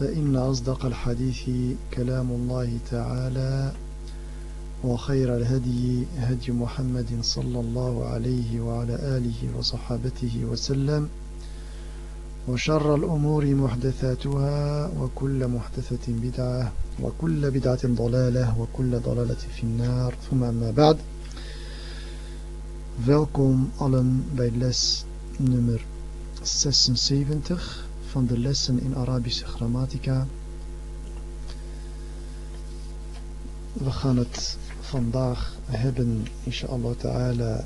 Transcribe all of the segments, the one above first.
فإن أصدق الحديث كلام الله تعالى وخير الهدي هدي محمد صلى الله عليه وعلى آله وصحابته وسلم وشر الأمور محدثاتها وكل محدثة بدعة وكل بدعة ضلالة وكل ضلالة في النار. ثم أما بعد Welkom allen bij les nummer 76 van de lessen in Arabische grammatica. We gaan het vandaag hebben, inshallah ta'ala,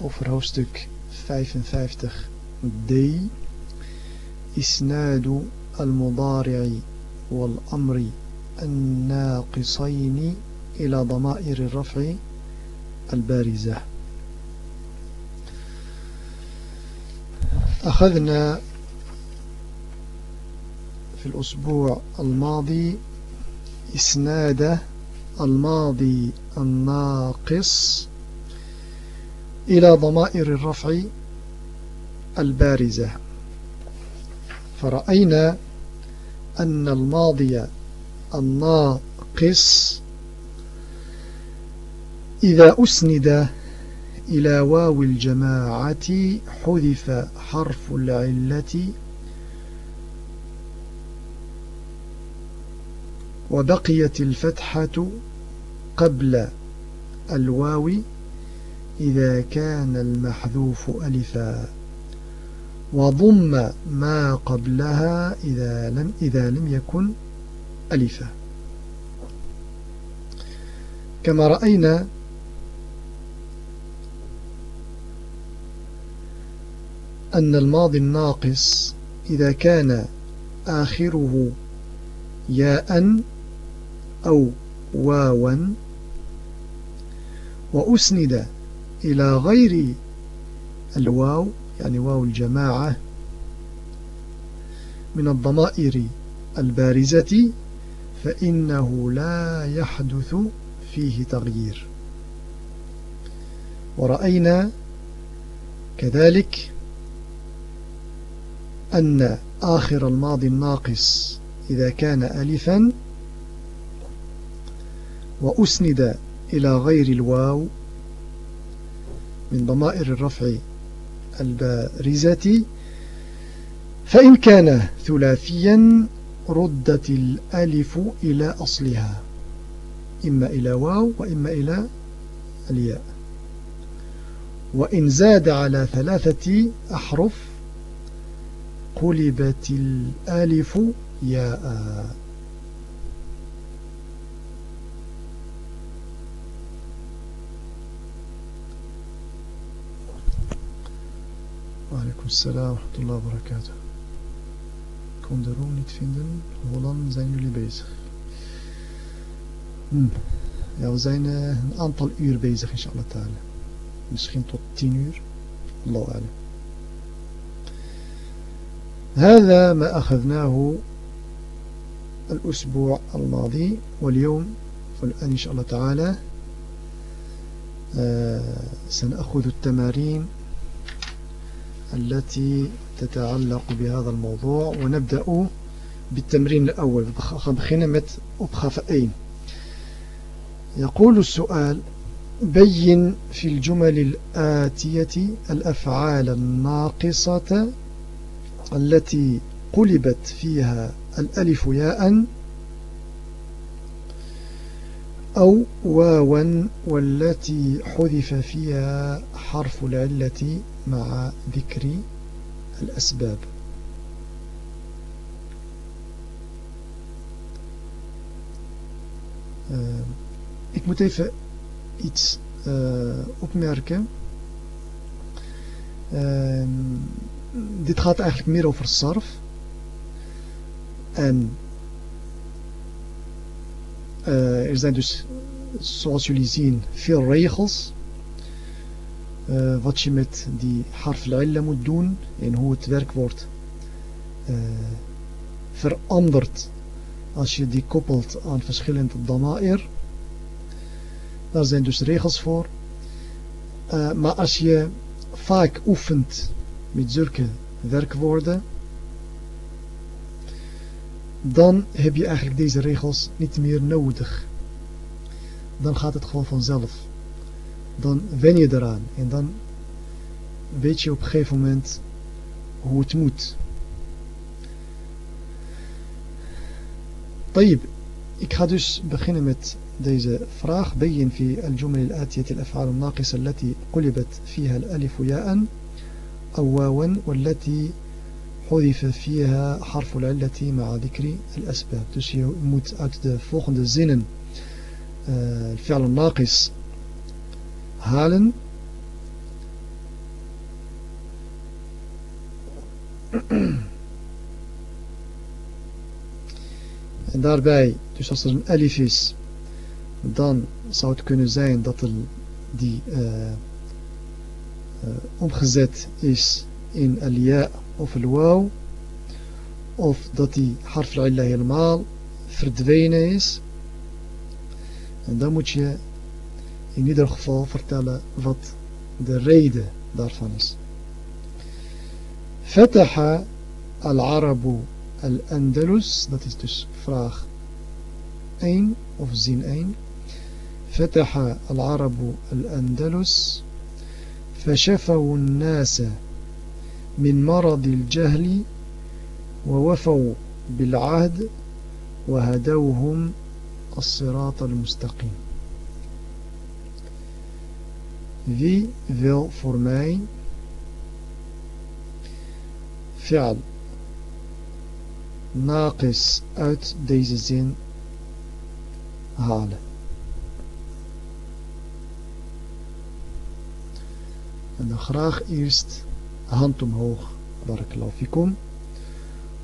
over hoofdstuk 55d. إسناد المضارع والأمر الناقصين إلى ضمائر الرفع البارزة أخذنا في الأسبوع الماضي إسناد الماضي الناقص إلى ضمائر الرفع البارزة. فرأينا أن الماضي الناقص إذا أسند إلى واو الجماعة حذف حرف العلة وبقيت الفتحة قبل الواو إذا كان المحذوف ألفا. وضم ما قبلها إذا لم, إذا لم يكن ألفا. كما رأينا أن الماضي الناقص إذا كان آخره ياء أو واوا وأسند إلى غير الواو يعني واو الجماعة من الضمائر البارزة فإنه لا يحدث فيه تغيير. ورأينا كذلك أن آخر الماضي الناقص إذا كان ألفا وأسند إلى غير الواو من ضمائر الرفع البارزة. فإن كان ثلاثيا ردت الألف إلى أصلها إما إلى واو وإما إلى الياء. وإن زاد على ثلاثة أحرف قلبت الألف ياء. Waalaikum salam wa rahmatullahi wa barakatuh. Ik kon de room niet vinden. Hoe lang zijn jullie bezig? Hm. Ja, we zijn uh, een aantal uur bezig, inshallah ta'ala. Misschien tot tien uur. Allah alam. هذا ما أخذناه الأسبوع الماضي واليوم والآن إن شاء الله تعالى سنأخذ التمارين التي تتعلق بهذا الموضوع ونبدأ بالتمرين الأول بخينا مت opgave 1 يقول السؤال بين في الجمل الآتية الأفعال الناقصة التي قلبت فيها الألف ياء أو واوا والتي حذف فيها حرف العلة مع ذكر الأسباب uh, ik moet even iets uh, opmerken. Uh, dit gaat eigenlijk meer over sarf. En uh, er zijn dus, zoals jullie zien, veel regels. Uh, wat je met die harf al moet doen en hoe het werkwoord uh, verandert als je die koppelt aan verschillende dama'ir. Daar zijn dus regels voor. Maar als je vaak oefent met zulke werkwoorden, dan heb je eigenlijk deze regels niet meer nodig. Dan gaat het gewoon vanzelf. Dan wen je eraan en dan weet je op een gegeven moment hoe het moet. طيب ik ga dus beginnen met deze vraag بين في الجمل الآتية الأفعال الناقصة التي قلبت فيها الألف ياء أو واوا والتي حذف فيها حرف العلة مع ذكر الأسباب dus je moet uit de volgende zinnen uh, الفعل الناقص halen En daarbij, dus als er een elif is, dan zou het kunnen zijn dat er die uh, uh, omgezet is in alia of al waw. Of dat die harf al helemaal verdwenen is. En dan moet je in ieder geval vertellen wat de reden daarvan is. فتح العرب الأندلس dat is dus vraag 1 of zin 1 فتح العرب الأندلس فشفوا الناس من مرض الجهل ووفوا بالعهد وهدوهم الصراط المستقيم Wie wil voor mij fi'al naqis uit deze zin halen. En dan graag eerst hand omhoog, barakallahu fikum,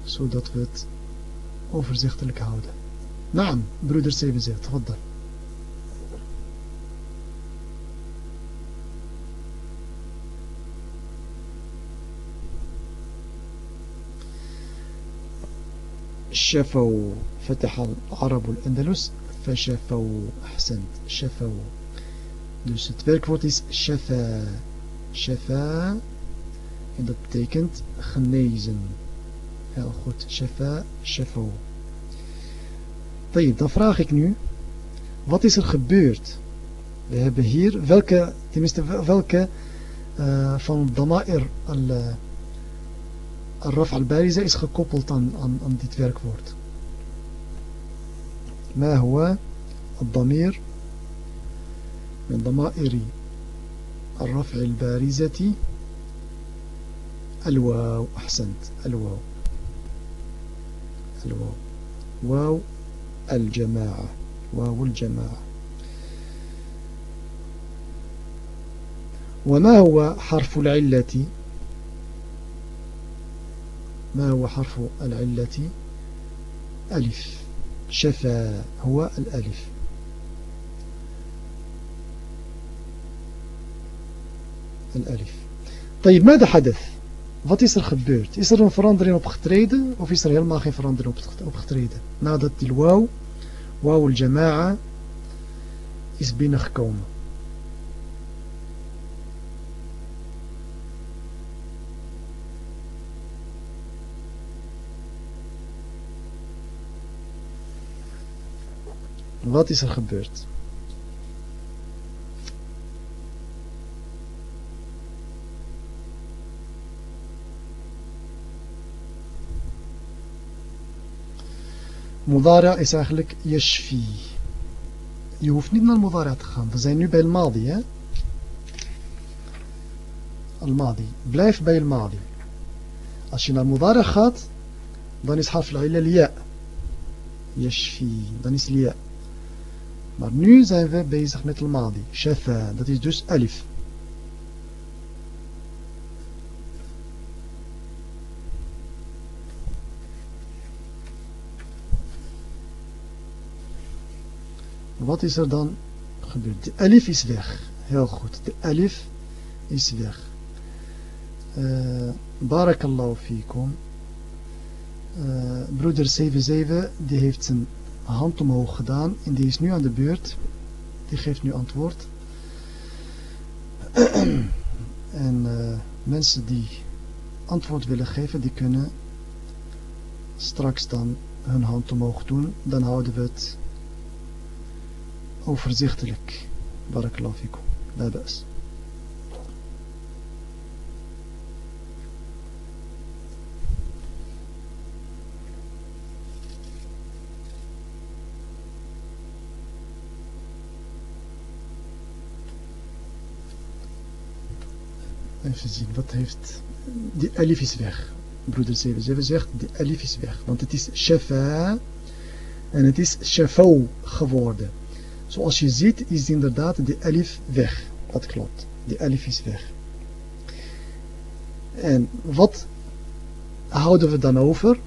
zodat we het overzichtelijk houden. Naam, broeder 7 zegt, wat dan? شفوا فتح العرب الأندلس فشفوا أحسنت شفوا dus het werkwoord is shafa shafa en dat betekent genezen heel goed shafa shafo dan vraag ik nu wat is er gebeurd we hebben hier welke tenminste welke uh, van dama'ir al الرفع البارزة is gekoppeld aan, aan, aan dit werkwoord. ما هو الضمير من ضمائر الرفع البارزة الواو أحسنت. الواو. الواو. واو الجماعة. واو الجماعة. وما هو حرف العلة؟ ما هو حرف العلة؟ ألف. شفا هو الألف. الألف. طيب ماذا حدث؟ Wat is er gebeurd? Is er een verandering opgetreden of is er helemaal geen verandering opgetreden? Nadat die wauw wauw al-jama'a is binnengekomen. Wat is er gebeurd? مضارع is eigenlijk يشفي؟ يوفني لنا المضارع تخام فزينو بين الماضي ها؟ الماضي. blijf bij الماضي. als je naar المضارع gaat dan is حرف العلة الياء يشفي. dan is الياء maar nu zijn we bezig met الماضي. شفا dat is dus ألف. Wat is er dan gebeurd? De alif is weg. Heel goed. De alif is weg. Uh, barakallahu fikum. Uh, broeder 77 die heeft zijn hand omhoog gedaan en die is nu aan de beurt. Die geeft nu antwoord. en uh, mensen die antwoord willen geven, die kunnen straks dan hun hand omhoog doen. Dan houden we het overzichtelijk. Barakallahu fikum. La ba's. Even zien, wat heeft... Die alif is weg. Broeder 77 zegt, de alif is weg. Want het is shafa en het is shafau geworden. Zoals je ziet is inderdaad de alif weg. Dat klopt. De alif is weg. En wat houden we dan over?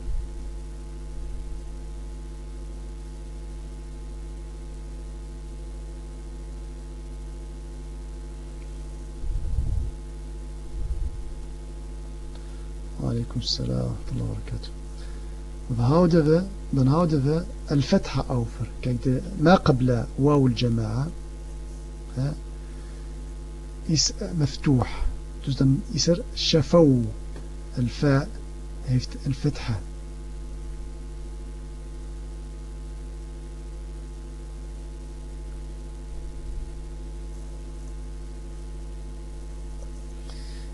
Salam wa barakatuh. We houden we, dan houden we al-fatha over. Kijk, de ma qabla waw al-jama'a is maftuh. Dus dan is er shafaw. Al-fa heeft al-fatha.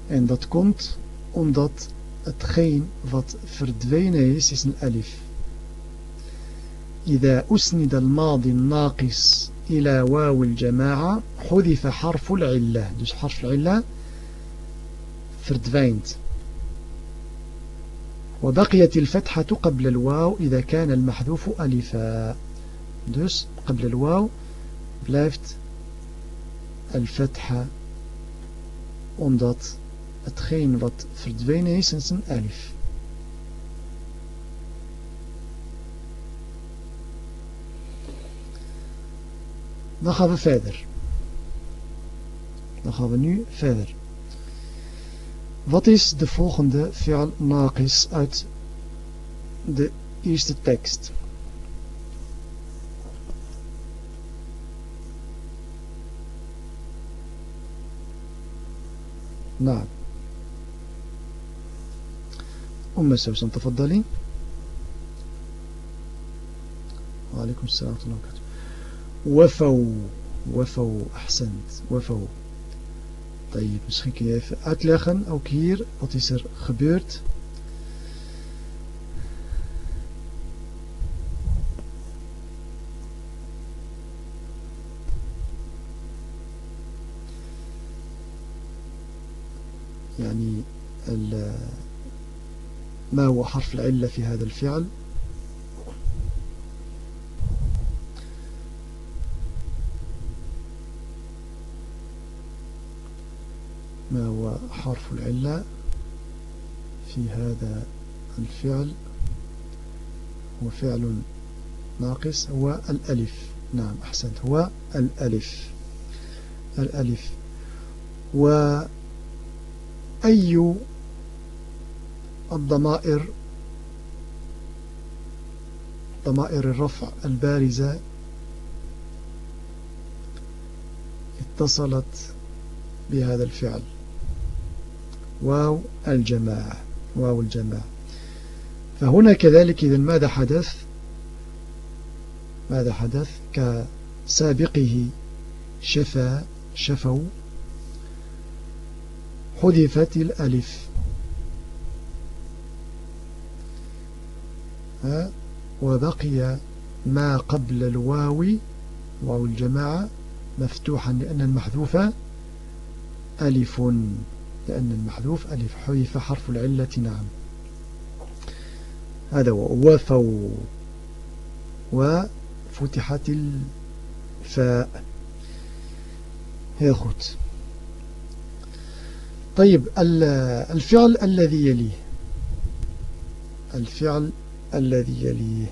En dat komt omdat hetgeen wat verdwenen is, is een alif. إذا أسند الماضي الناقص إلى واو الجماعة حذف حرف العلة dus حرف العلة verdwijnt. وبقيت الفتحة قبل الواو إذا كان المحذوف ألفا dus قبل الواو blijft الفتحة omdat hetgeen wat verdwenen is, is een elif. Dan gaan we verder. Dan gaan we nu verder. Wat is de volgende fi'al naqis uit de eerste tekst? Nou. أم سوسن تفضلي. وعليكم السلام ورحمة الله وبركاته. وفوا وفوا أحسنت. وفوا طيب misschien kun je even uitleggen ook hier wat is er gebeurd يعني ما هو حرف العلة في هذا الفعل؟ ما هو حرف العلة في هذا الفعل؟ هو فعل ناقص هو الألف. نعم أحسنت. هو الألف. الألف. وأي الضمائر ضمائر الرفع البارزة اتصلت بهذا الفعل. واو الجماعة واو الجماعة. فهنا كذلك إذن ماذا حدث؟ ماذا حدث؟ كسابقه شفا شفوا حذفت الألف. وبقي ما قبل الواو واو الجماعة مفتوحا لأن المحذوف ألف لأن المحذوف ألف حذف حرف العلة نعم. هذا هو. وفو. وفتحت الفاء. هي goed طيب الفعل الذي يليه. الفعل الذي يليه.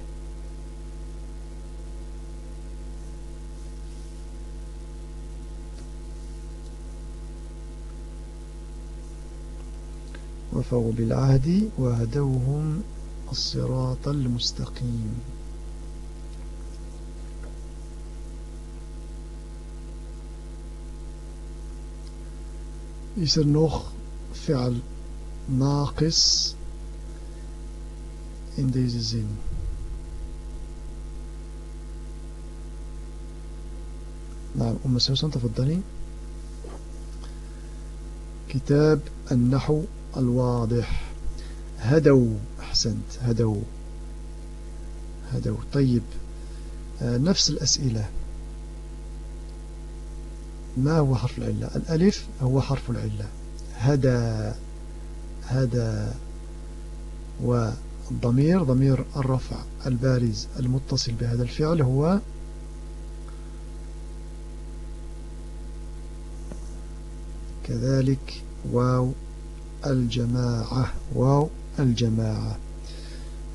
وفوا بالعهد وهدوهم الصراط المستقيم. Is er nog fi'al naqis in deze zin? نعم أم سوسن تفضلي. كتاب النحو الواضح. هدوا أحسنت هدوا هدوا طيب. نفس الأسئلة. ما هو حرف العلة؟ الألف هو حرف العلة. هدى هدى والضمير ضمير الرفع البارز المتصل بهذا الفعل هو كذلك واو الجماعة واو الجماعة.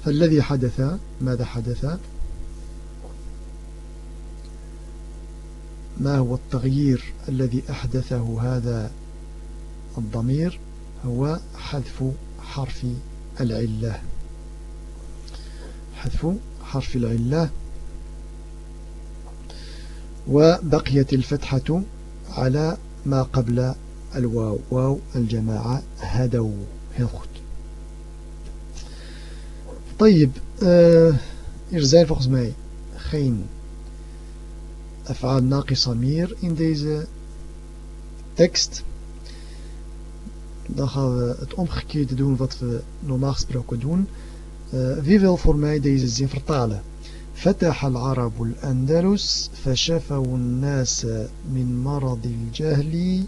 فالذي حدث ماذا حدث؟ ما هو التغيير الذي أحدثه هذا الضمير؟ هو حذف حرف العلة. حذف حرف العلة وبقيت الفتحة على ما قبل الواو. واو الجماعة هدو هنخد طيب آه، er zijn volgens mij geen. أفعال ناقصة meer in deze tekst Dan gaan we het omgekeerde doen wat we normaal gesproken doen. Wie wil voor mij deze zin vertalen? فتح العرب الأندلس فشفوا الناس من مرض الجهل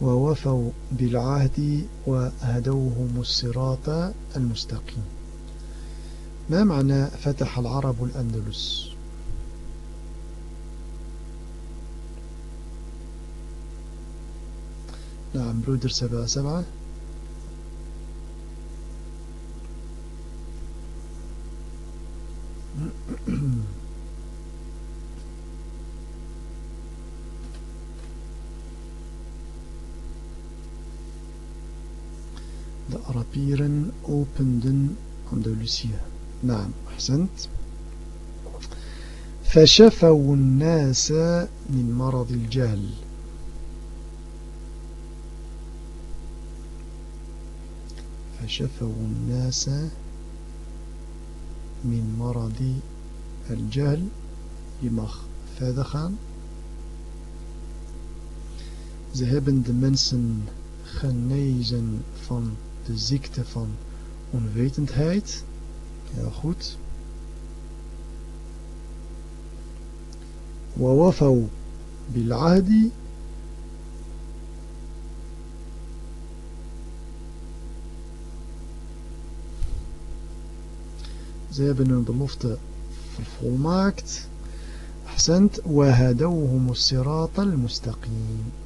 ووفوا بالعهد وهدوهم الصراط المستقيم ما معنى فتح العرب الأندلس؟ نعم برودر سبعة سبعة dieren openden أندلسيا نعم أحسنت. فشفوا الناس من مرض الجهل. فشفوا الناس من مرض الجهل. يمخ فادخان ذهبن دمنسن خنيزن فان de ziekte van onwetendheid heel goed ووفوا بالعهد Ze hebben hun belofte vervolmaakt. أحسنت وهدوهم الصراط المستقيم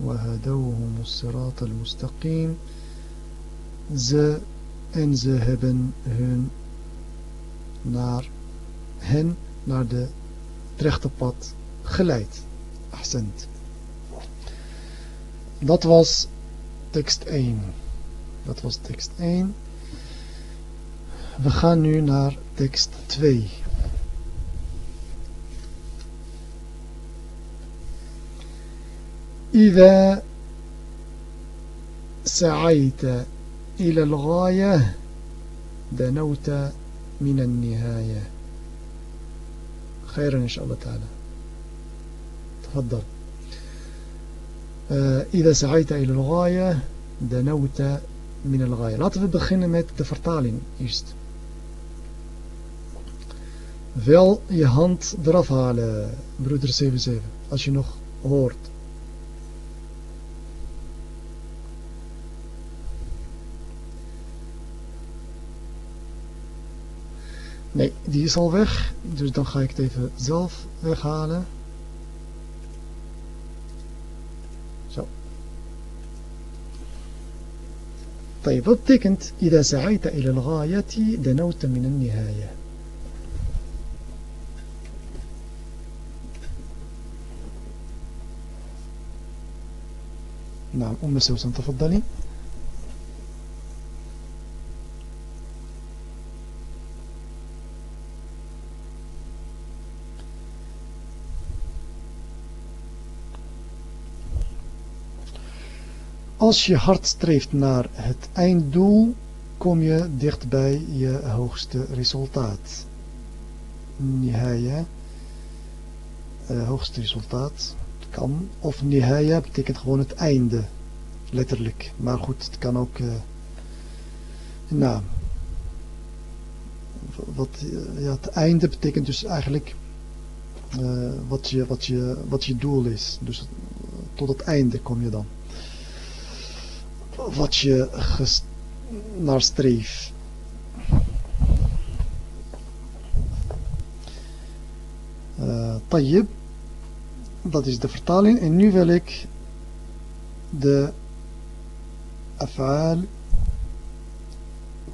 وهدوهم الصراط المستقيم ze en ze hebben hun naar hen naar de rechte pad geleid. Accent. Dat was tekst 1. Dat was tekst 1. We gaan nu naar tekst 2. إذا سعيت إلى الغاية دنوت من النهاية. خيرا إن شاء الله تعالى. تفضل. إذا سعيت إلى الغاية دنوت من الغاية. laten we beginnen met de vertaling eerst wel je hand eraf halen broeder 77 als je nog hoort. Nee, die is al weg. Dus dan ga ik het even zelf weghalen. Zo. Tijd, wat betekent Ida sa'aita ila l'ghaayati denauta min nihaya? نعم أم سوسن تفضلي Als je hard streeft naar het einddoel, kom je dicht bij je hoogste resultaat. Nihaya, uh, hoogste resultaat, kan. Of nihaya betekent gewoon het einde, letterlijk. Maar goed, het kan ook... Uh, nou, wat, uh, ja, het einde betekent dus eigenlijk wat, je, wat, je, wat je doel is. Dus tot het einde kom je dan wat je naar streeft. Uh, tayyib, dat is de vertaling. En nu wil ik de af'al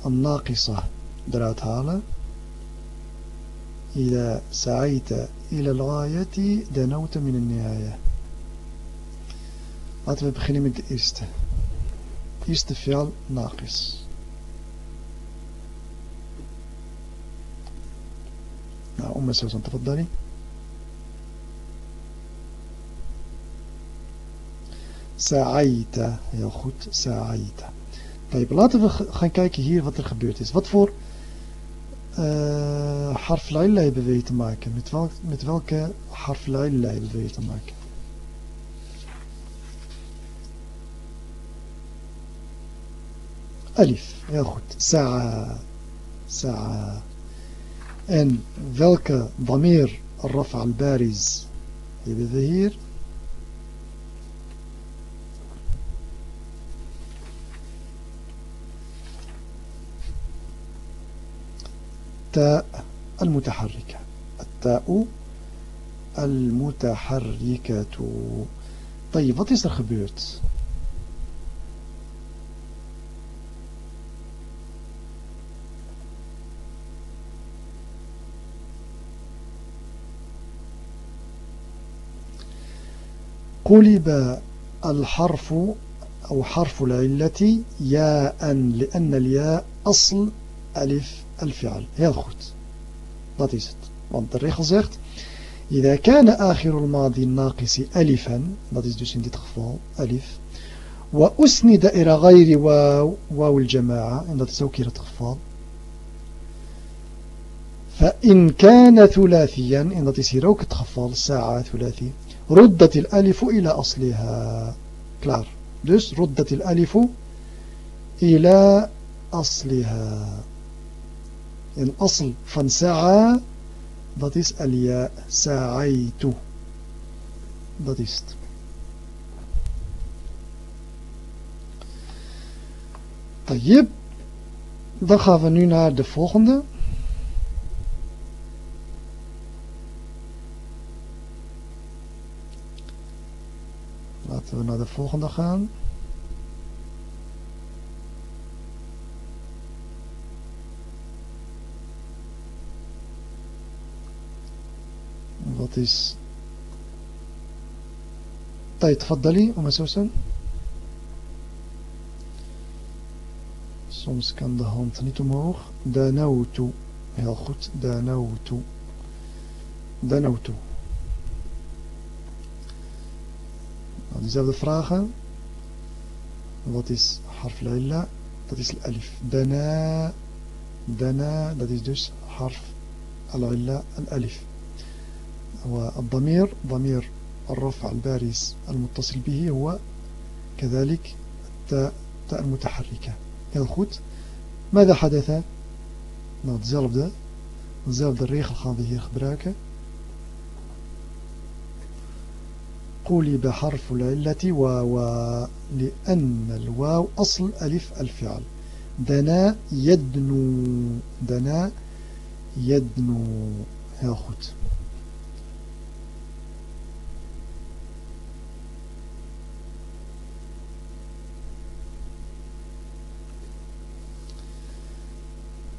الناقصة eruit halen. إذا سعيت إلى الغاية دنوت من النهاية. Laten we beginnen met. eerste fi'al naqis. Nou, أم سوسن تفضلي سعيت heel goed سعيت طيب laten we gaan kijken hier wat er gebeurd is wat voor uh, harf hebben we te maken met, welk, met welke harf hebben we te maken Alif, heel goed. Sa'a. Sa'a. En welke damir Rafa al-Bariz hebben we hier? التاء المتحركة التاء المتحركة طيب wat is er gebeurd قلب الحرف أو حرف العلة ياء لأن الياء أصل ألف الفعل. heel goed dat is het want إذا كان آخر الماضي الناقص ألفا dat is dus in ألف. وأسند إلى غير واو واو الجماعة en dat is فإن كان ثلاثيا en dat is hier ساعة ثلاثي. ردت الألف إلى أصلها. كلار dus ردت الألف إلى أصلها. الاصل فان سعى dat is الياء. سعيت dat is طيب. دخلنا إلى الفوخنده Zullen we naar de volgende gaan. Wat is... Tijd, faddali, om het zo te zeggen. Soms kan de hand niet omhoog. Danautu. Heel goed. Danautu. toe nou dezelfde vragen. Wat is harf Laila? Dat is alif. Dana, dana, dat is dus harf Laila, al alif. الضمير ضمير الرفع البارز المتصل به هو كذلك التاء التاء المتحركة يلخوت ماذا حدث؟ نعم زلفد زلفد الريخ الخاضي هي خبراكه قلب حرف العلة واوا لأن الواو أصل ألف الفعل. دنا يدنو دنا يدنو. heel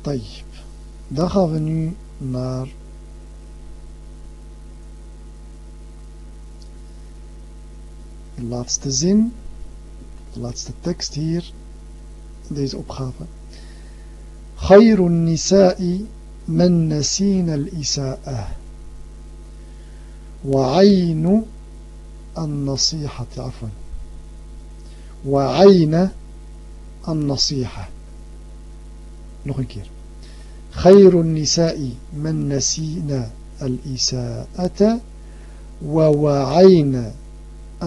طيب. dan naar de laatste zin de laatste tekst hier deze opgave. خير النساء من نسين الإساءة وعين النصيحة عفوا وعين النصيحة nog een keer. خير النساء من نسين الإساءة ووعين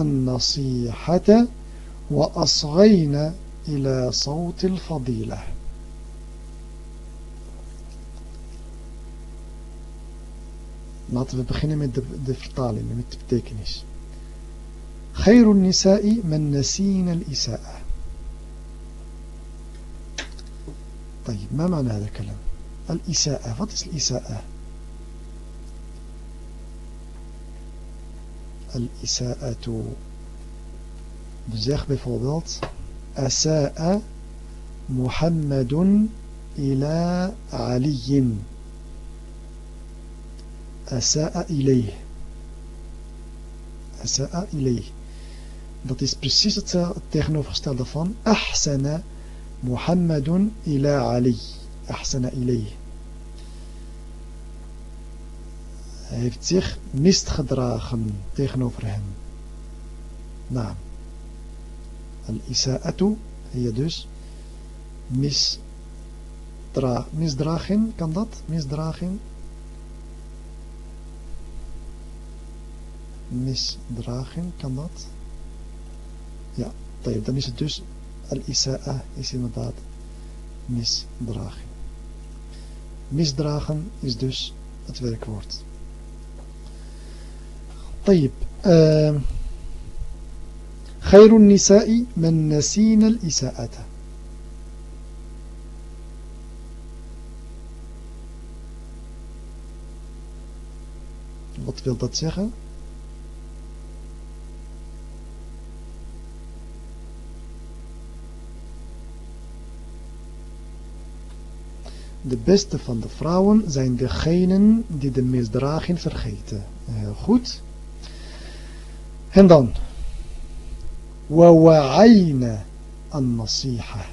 النصيحة وأصغين إلى صوت الفضيلة. Laten we beginnen met de, de. خير النساء من نسين الإساءة. طيب ما معنى هذا الكلام؟ الإساءة wat الإساءة. الإساءة zeg bijvoorbeeld أساء محمد إلى علي. أساء إليه. أساء إليه. Dat is precies het tegenovergestelde van أحسن محمد إلى علي. أحسن إليه. Hij heeft zich misgedragen tegenover hem. Naam. Al-Isa'atu, hier dus misdra misdragen, kan dat? Misdragen? Misdragen, kan dat? Ja, dan is het dus al-Isa'a is inderdaad misdragen. Misdragen is dus het werkwoord. طيب آه خير النساء من نسين الإساءة Wat wil dat zeggen? De beste van de vrouwen zijn degenen die de misdraging vergeten. Heel goed. En dan. ووعينا النصيحة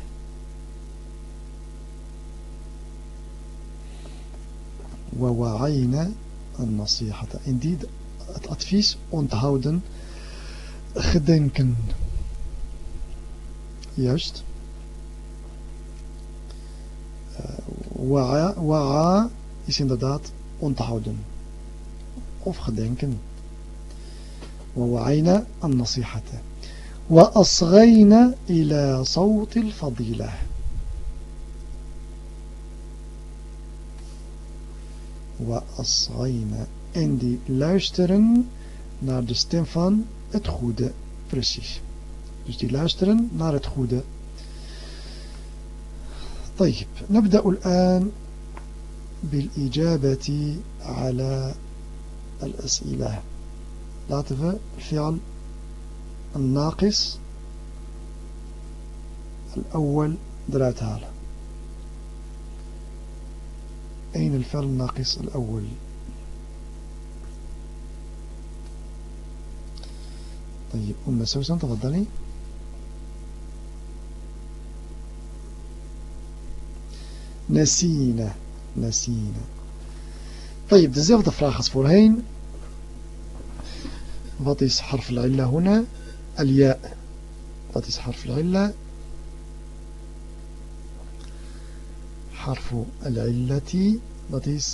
ووعينا النصيحة indeed het advies onthouden gedenken juist wa'a wa is inderdaad onthouden of gedenken ووعينا النصيحة. وأصغينا إلى صوت الفضيلة. وأصغينا. En die luisteren naar de stem van het goede. Precies. Dus die luisteren naar het goede. طيب نبدأ الآن بالإجابة على الأسئلة. Laten we الفعل الناقص الأول eruit halen أين الفعل الناقص الأول؟ طيب أم سوسن تفضلي. نسينا نسينا. طيب dezelfde vraag voorheen wat harf al-illa huna الياء is حرف العلة. حرف العلة is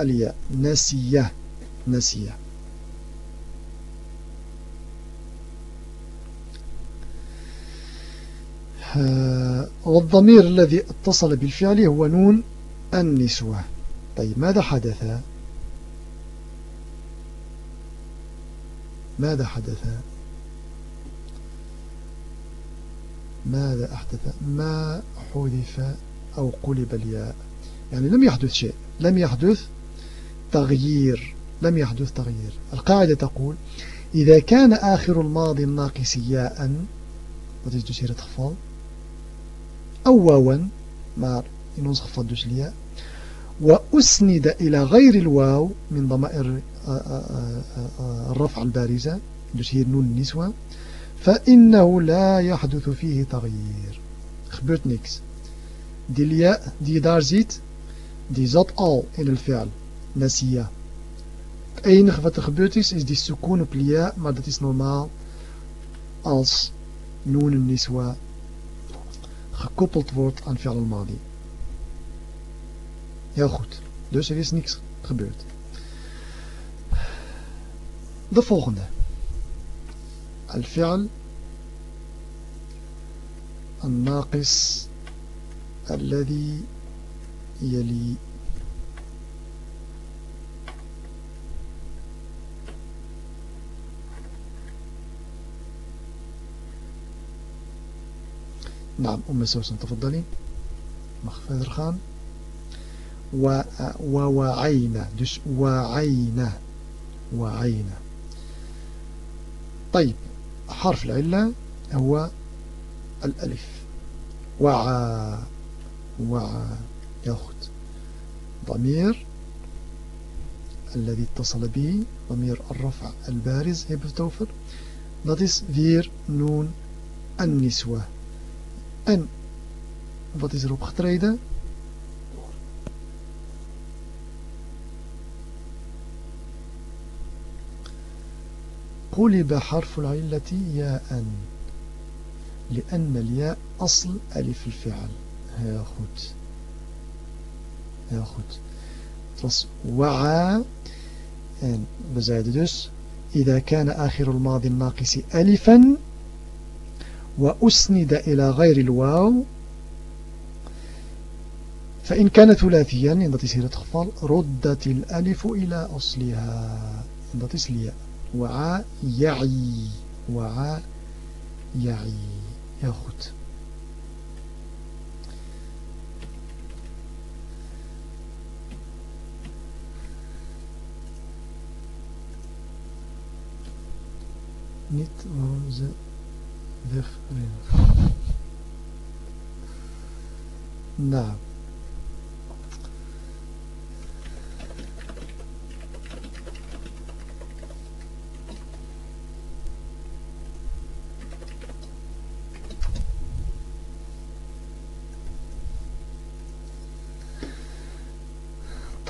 الياء. نسية نسية والضمير الذي اتصل بالفعل هو نون النسوة. طيب ماذا حدث؟ ماذا حدث؟ ماذا أحدث؟ ما حذف أو قلب الياء؟ يعني لم يحدث شيء لم يحدث تغيير لم يحدث تغيير. القاعدة تقول إذا كان آخر الماضي الناقص ياء dat is dus أو واوا maar in ons dus الياء وأسند إلى غير الواو من ضمائر الرفع البارزة هي النون النسوة فإنه لا يحدث فيه تغيير. gebeurt niks. die الياء die daar zit die zit أو إلى الفعل. نسية enige wat gebeurt is de سكون bij الياء maar dat is normaal. als نون النسوة gekoppeld wordt aan فعل الماضي. Heel goed. Dus er. De volgende. الفعل الناقص الذي يلي. نعم أم سوسن تفضلي. verder gaan ووعينا dus وعينا وعينا طيب حرف العلة هو الألف. وعى وعى ياخد ضمير الذي اتصل به ضمير الرفع البارز dat is weer noon an-niswa en wat is erop getreden قلب حرف العلة ياء لأن الياء أصل ألف الفعل. heel goed heel goed het zeiden dus إذا كان آخر الماضي الناقص ألفا وأسند إلى غير الواو فإن كان ثلاثيا en dat is ردت الألف إلى أصلها. en dat وعاء يعي وعاء يعي يا خد نت ورمز ذخرين نعم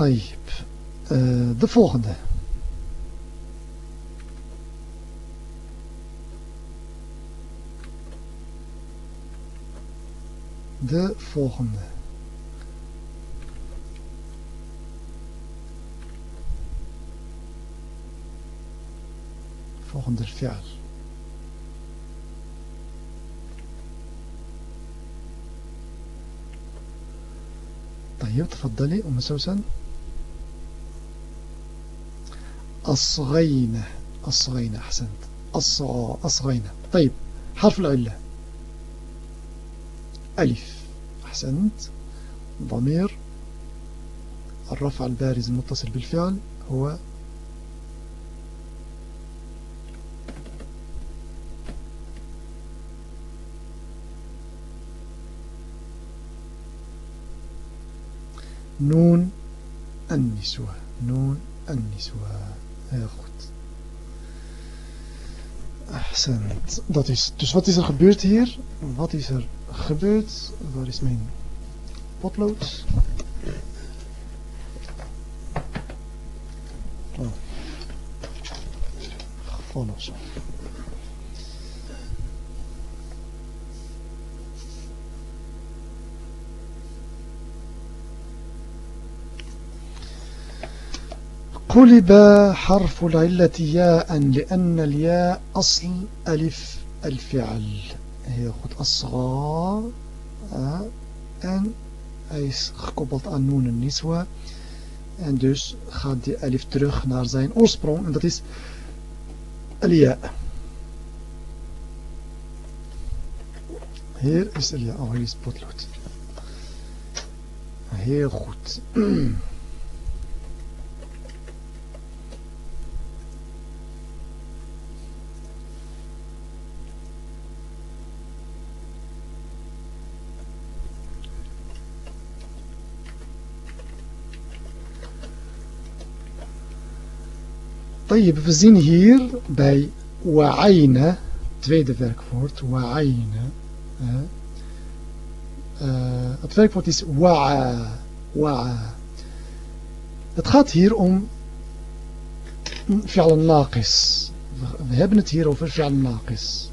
طيب. ذا فوغدة ذا فوغدة فوغدة الفعل. طيب تفضلي أم سوسن. أصغينا أصغينا أحسنت. أصغينا. طيب حرف العلة. ألف. أحسنت. ضمير. الرفع البارز المتصل بالفعل هو نون النسوة. نون النسوة. Heel goed. Accent. Dat is, dus wat is er gebeurd hier? Wat is er gebeurd? Waar is mijn potlood? Oh. Gevallen zo. قلب حرف العلة ياء لأن الياء أصل ألف الفعل. je had أصغى en je koppelt aan نون النسوة. en dus gaat ألف terug naar zijn oorsprong en dat is الياء. hier is الياء. ook hier is بوتلوت هير خود we zien hier bij wa'ayna tweede werkwoord, wa'ayna. Uh, het werkwoord is wa'a. Wa'a. Het gaat hier om fi'al. We hebben het hier over fi'al naqis.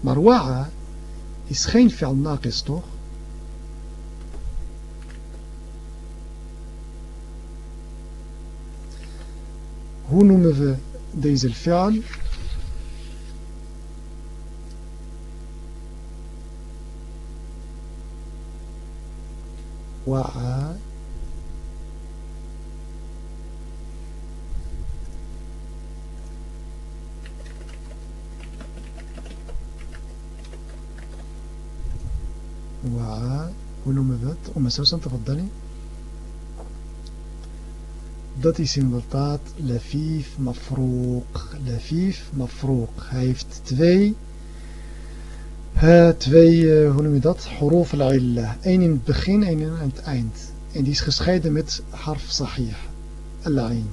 Maar wa'a is geen fi'al toch? Hoe noemen we deze fi'al? Noemen we het? Om Sousan تفضلي dat is inderdaad lafif mafrook lafif mafrook hij heeft twee uh, twee, uh, hoe noem je dat? Huruf al-illa. Eén in het begin, één in het eind. En die is gescheiden met harf sahih. Al-ain.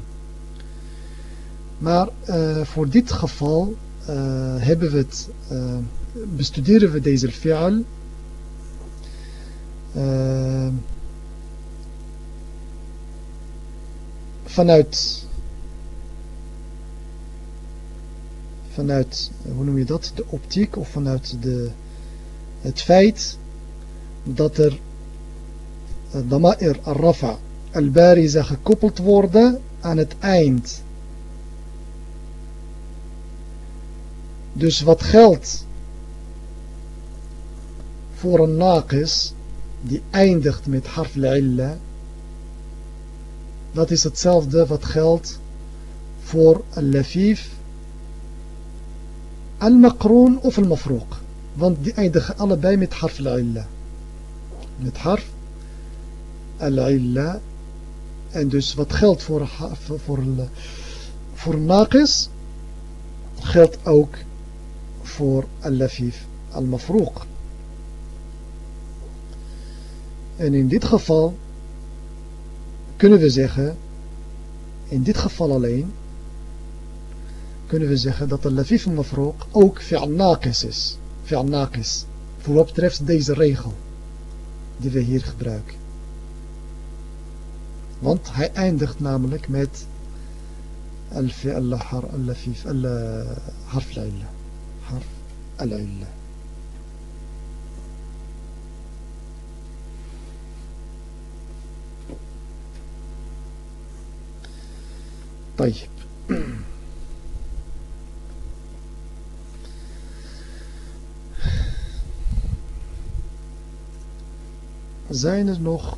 Maar uh, voor dit geval hebben we het, bestuderen we deze fi'al vanuit vanuit, hoe noem je dat, de optiek of vanuit de, het feit dat er dama'ir al-rafa al-bariza gekoppeld worden aan het eind. Dus wat geldt voor een naqis die eindigt met harf illa dat is hetzelfde wat geldt voor al-lafif al-maqroon of al-mafroq want die eindigen allebei met harf al-illa. Met harf al-illa. En dus wat geldt voor, voor, voor, naqis geldt ook voor al-lafif al-mafroq En in dit geval kunnen we zeggen, in dit geval alleen, kunnen we zeggen dat de lafif mafroq ook fi'al naqis is. Voor wat betreft deze regel die we hier gebruiken. Want hij eindigt namelijk met al-lafif, al-harf al-illa. Harf al-illa. طيب Zijn er nog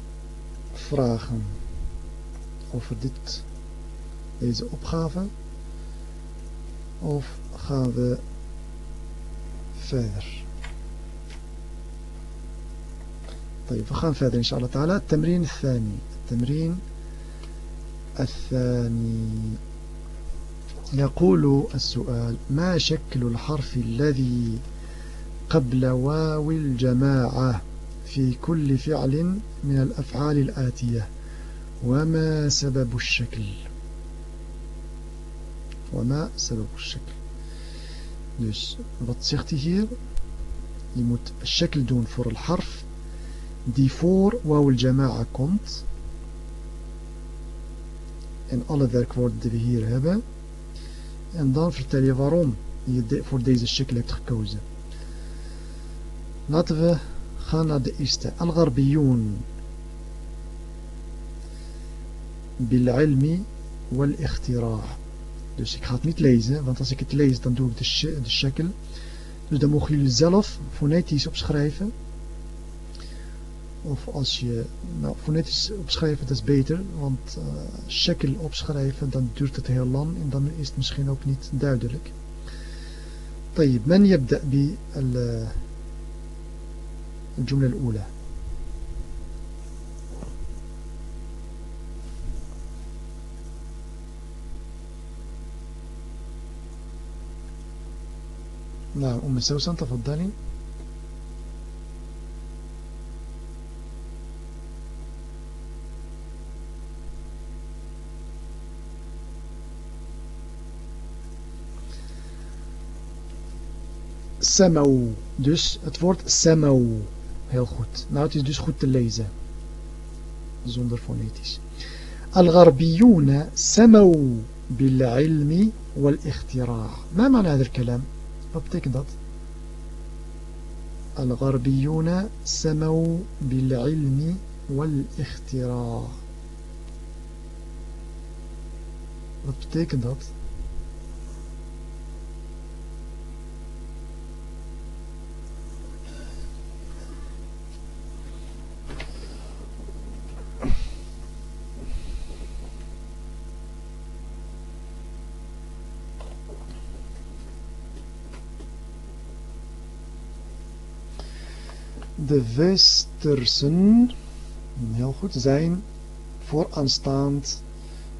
vragen over dit, deze opgave? Of gaan we verder? طيب we gaan verder inshallah ta'ala. التمرين الثاني التمرين الثاني. يقول السؤال ما شكل الحرف الذي قبل واو الجماعة في كل فعل من الأفعال الآتية؟ وما سبب الشكل؟ وما سبب الشكل؟ Dus wat zegt hij hier? Je moet shekel doen voor het harf die voor waw al-jama'a komt en alle werkwoorden die we hier hebben. En dan vertel je waarom je de, voor deze shikl hebt gekozen. Laten we gaan naar de eerste. Al-Gharbiyun. Bil-ilmi wal-ikhtira. Dus ik ga het niet lezen, want als ik het lees dan doe ik de, de shikl. Dus dan mogen jullie zelf fonetisch opschrijven. Of als je, nou fonetisch opschrijven dat is beter, want uh, shekel opschrijven dan duurt het heel lang en dan is het misschien ook niet duidelijk. طيب من يبدأ بالجملة الأولى نعم أم سوسن تفضلي Samau. Dus het woord samau. Heel goed. Nou, het is dus goed te lezen. Zonder fonetisch. الغربيون سموا بالعلم والاختراع ما معنى هذا الكلام؟ Dat? الغربيون سموا بالعلم والاختراع Wat de Westersen heel goed, zijn vooraanstaand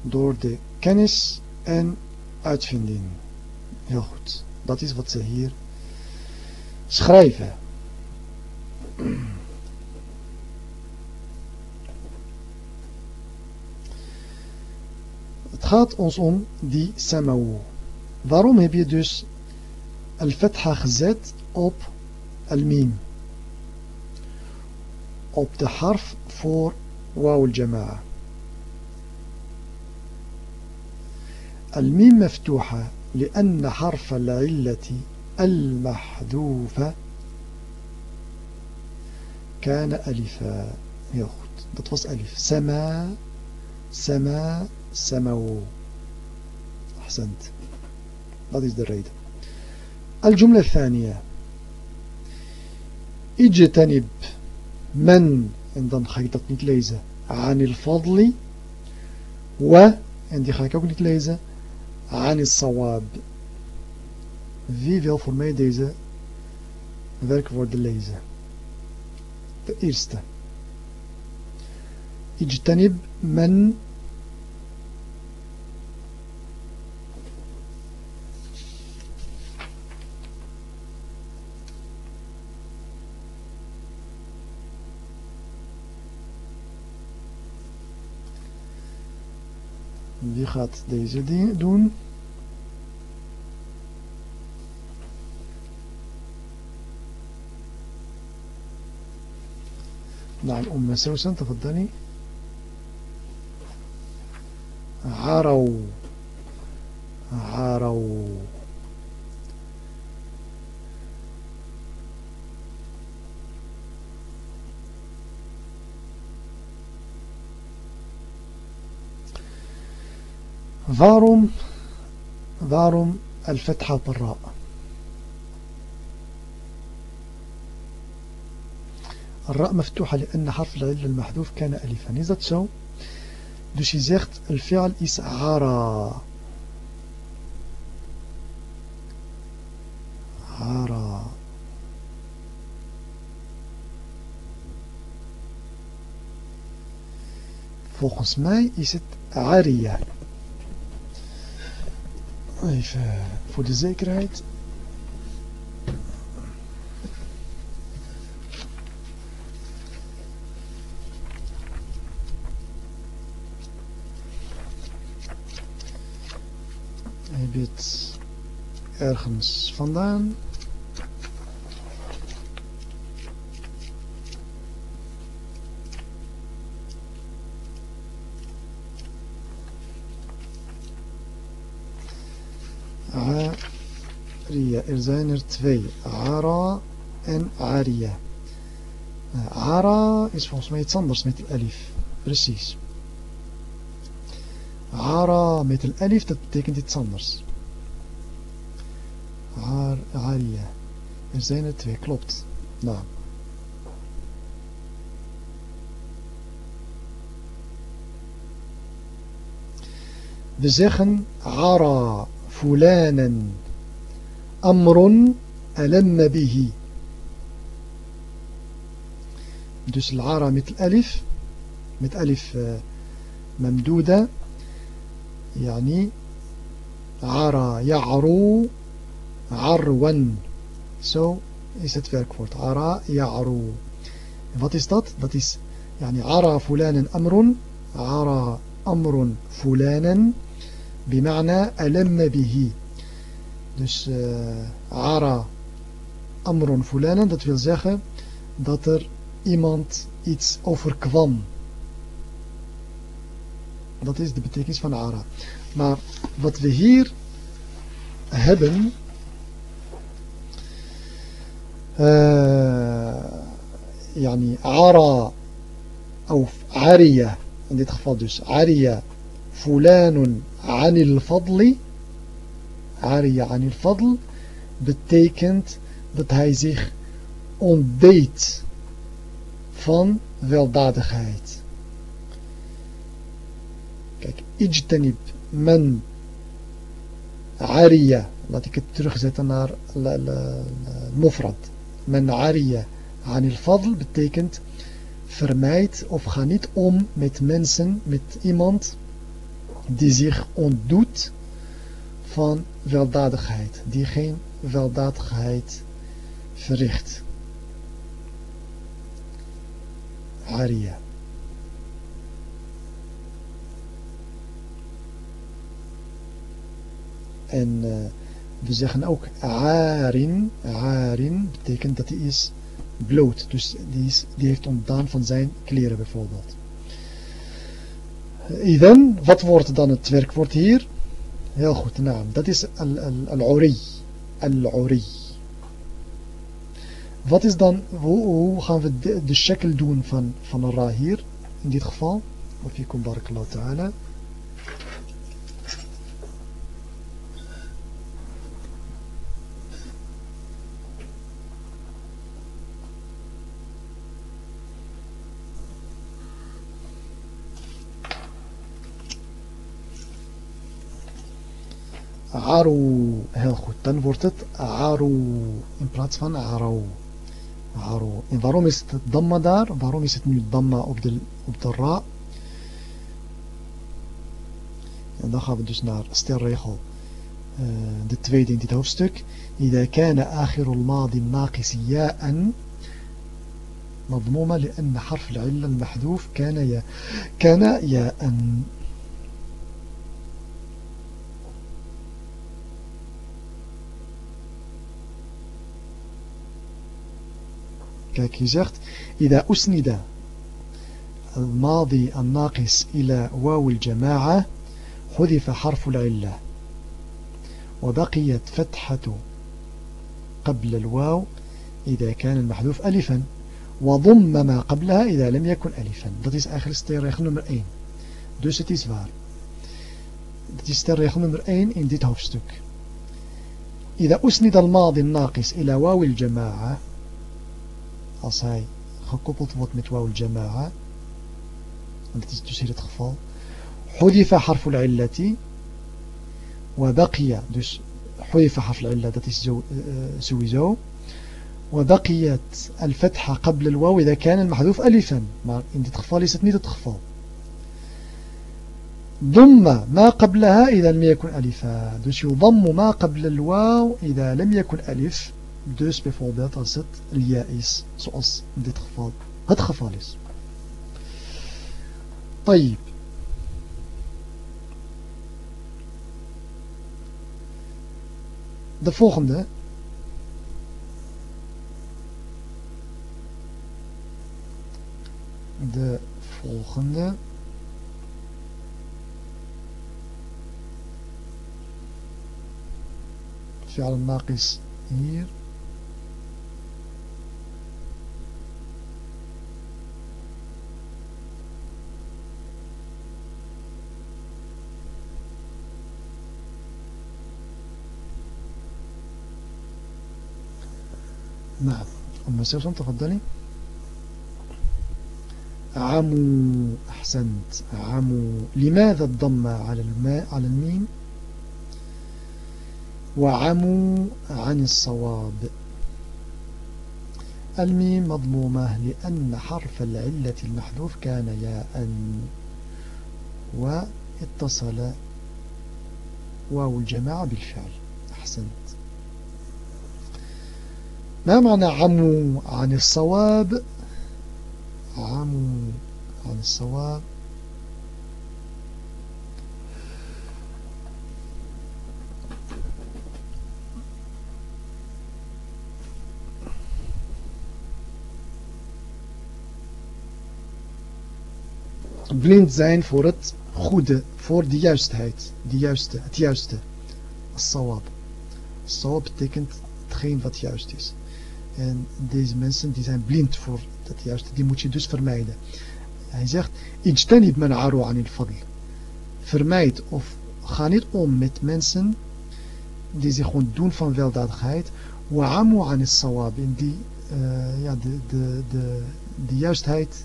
door de kennis en uitvinding. Heel goed. Dat is wat ze hier schrijven. Het gaat ons om die samau. Waarom heb je dus al-fatha gezet op al-mim? Op de harf voor واو الجماعة. الميم مفتوحة لأن حرف العلة المحذوفة كان ألفا. heel goed ألف. سما سما سمو. أحسنت. Dat is الجملة الثانية. اجتنب من en dan ga ik dat niet lezen عن الفضل و en die ga ik ook niet lezen عن الصواب wie wil voor mij deze werkwoorden lezen de eerste اجتنب من Wie gaat deze doen? نعم أم سوسن تفضلي عروا Waarom, waarom الفتحة op الراء مفتوحة لأن حرف العلة المحذوف كان ألفا. zo dus je zegt الفعل عرى عرى volgens mij is het عرية Even voor de zekerheid. Het ergens vandaan? Er zijn er twee. Ara en Aria. Ara is volgens mij iets anders met de alif. Precies. Ara met een alif, dat betekent iets anders. Ar, Aria. Er zijn er twee, klopt. Nou. We zeggen Ara, fulanen. أمر ألم به. dus العارة مثل ألف مثل ألف ممدودة. يعني عرى يعرو عروا. Zo is het werkwoord عرى يعرو. Wat is dat? dat is يعني عرى فلانا أمر عرى أمر فلانا بمعنى ألم به. Dus uh, ara amron fulanen, dat wil zeggen dat er iemand iets overkwam. Dat is de betekenis van ara. Maar wat we hier hebben, uh, yani ara of ariya, in dit geval dus ariya, fulanun anil fadli, ariya anil fadl, betekent dat hij zich ontdeed van weldadigheid. Kijk, ijtanib men ariya, laat ik het terugzetten naar mufrad. Men ariya anil fadl betekent vermijd of ga niet om met mensen, met iemand die zich ontdoet van weldadigheid, die geen weldadigheid verricht. Aria. En uh, we zeggen ook arin. Arin betekent dat hij is bloot. Dus die, is, die heeft ontdaan van zijn kleren bijvoorbeeld. Iden, wat wordt dan het werkwoord hier? Heel goed, naam. Dat is al-uri. Al-uri. Wat is dan, hoe, hoe gaan we de, de shekel doen van, van een ra hier? In dit geval. Of je komt barakallahu ta'ala. Aru. Heel goed. Dan wordt het Aru in plaats van Aru. Aru. En waarom is het Damma daar? Waarom is het nu Damma op de, op de Ra? En dan gaan we dus naar stelregel uh, de tweede in dit hoofdstuk. إذا كان آخر الماضي الناقص ياء مضمومة لأن حرف العلة المحذوف كان يا كان ياء Je zegt, إذا أسند الماضي الناقص إلى واو الجماعة حذف حرف العلة وبقيت فتحة قبل الواو إذا كان المحذوف ألفا وضم ما قبلها إذا لم يكن ألفا. Dat is eigenlijk stelregel nummer 1 dus het is waar dat is stelregel nummer 1 in dit hoofdstuk. إذا أسند الماضي الناقص إلى واو الجماعة als hij gekoppeld wordt met wawul jama'a en dat is dus hier het geval حذف حرف العلة. وبقي dus حذف حرف العلة dat is sowieso وبقيت الفتحة قبل الواو إذا كان المحذوف ألفا. maar in dit geval is het niet het geval ضم ما قبلها إذا لم يكن ألفا. dus يضم ما قبل الواو إذا لم يكن ألف. Dus bijvoorbeeld als het lia is, zoals in dit geval het geval is. طيب De volgende. De volgende. فعل الناقص hier نعم. أم سوسن تفضلي. عمو أحسنت. عمو لماذا الضم على الماء على الميم؟ وعمو عن الصواب. الميم مضمومة لأن حرف العلة المحذوف كان ياء. واتصل واو الجماعة بالفعل. أحسنت. ما معنى عموا عن الصواب عموا عن الصواب blind zijn voor het goede, voor de juistheid, de juiste, het juiste. As-sawab. Sawab betekent hetgeen wat juist is. En deze mensen die zijn blind voor dat juiste. Die moet je dus vermijden. Hij zegt, Ijtanib man aru anil fadl. Vermijd of ga niet om met mensen die zich ontdoen van weldadigheid. Wa amu anil sawab. En die eh, ja, de, de, de, de juistheid,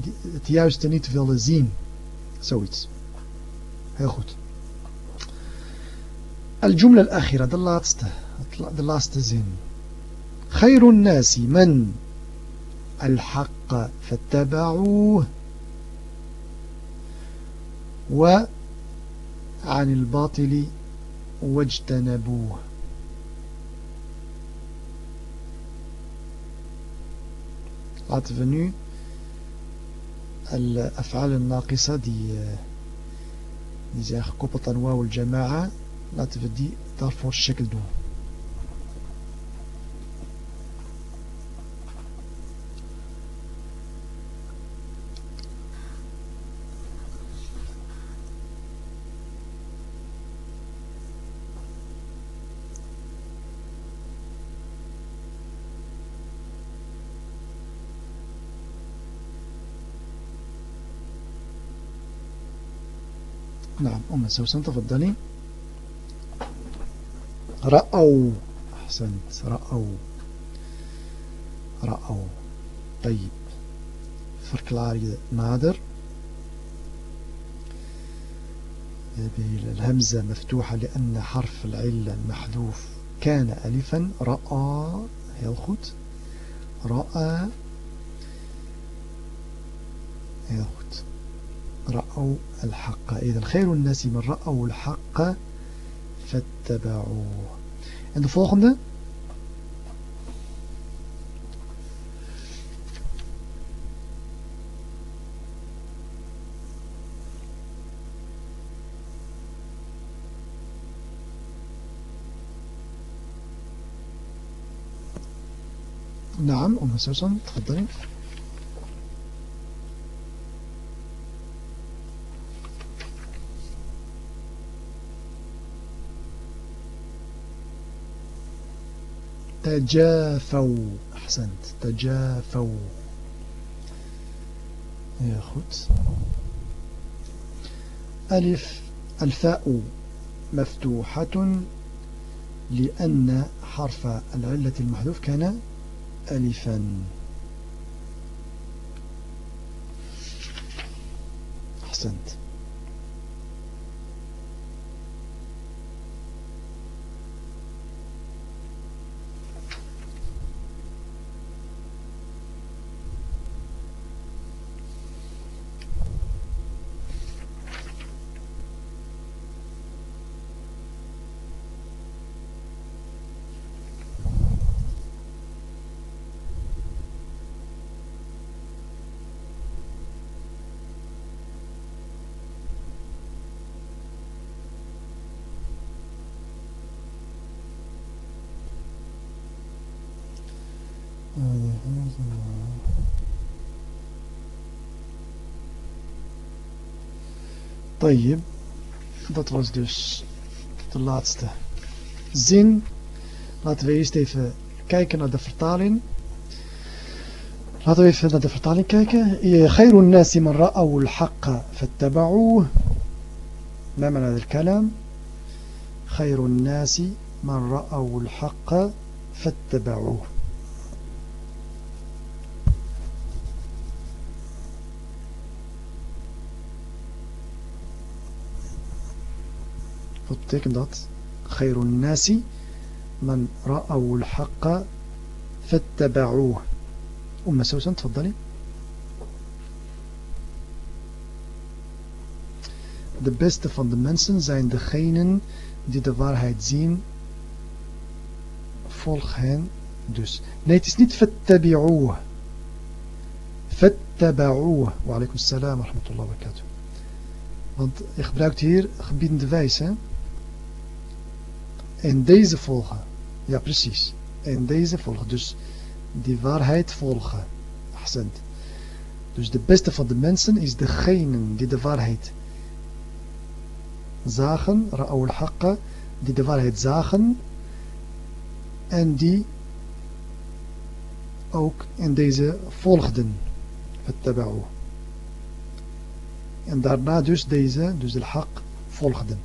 die, het juiste niet willen zien. Zoiets. Heel goed. Al-Jumla al-Akhira, de laatste. De laatste zin. خير الناس من؟ الحق فاتبعوه. وعن الباطل واجتنبوه. أتفنو الأفعال الناقصة دي دي زي خكوبة الواو الجماعة لا تفدي طرف الشكل دون أم سوسن تفضلي رأوا أحسنت رأوا. رأوا. طيب. verklaar je nader الهمزة مفتوحة لأن حرف العلة المحذوف كان ألفا. رأى goed رأى goed رأوا الحق. إذا خير الناس من رأوا الحق فاتبعوه. de volgende? نعم أم سوسن تفضلي. تجافوا أحسنت. تجافوا يا goed ألف. الفاء مفتوحة لأن حرف العلة المحذوف كان ألفا. أحسنت. Tayyib. Dat was dus de laatste zin. Laten we eerst even kijken naar de vertaling. Laten we even naar de vertaling kijken. خير الناس من رأوا الحق فاتبعوه ما معنى هذا الكلام خير الناس من رأوا الحق فاتبعوه betekent dat? Khairun nasi man ra'aw al-haqqa fattaba'uh. Umma Susan, tfaddali. De beste van de mensen zijn degenen die de waarheid zien. Volg hen dus. Nee, het is niet fattabi'uh. Fattaba'uh. Wa alaikum salam wa rahmatullahi wa barakatuh. Want je gebruikt hier gebiedende wijze. En deze volgen. Ja, precies. En deze volgen. Dus die waarheid volgen. Accent. Dus de beste van de mensen is degene die de waarheid zagen, ra'awul haqqa, die de waarheid zagen en die ook in deze volgden. Fattaba'u. En daarna dus deze, dus de haq, volgden.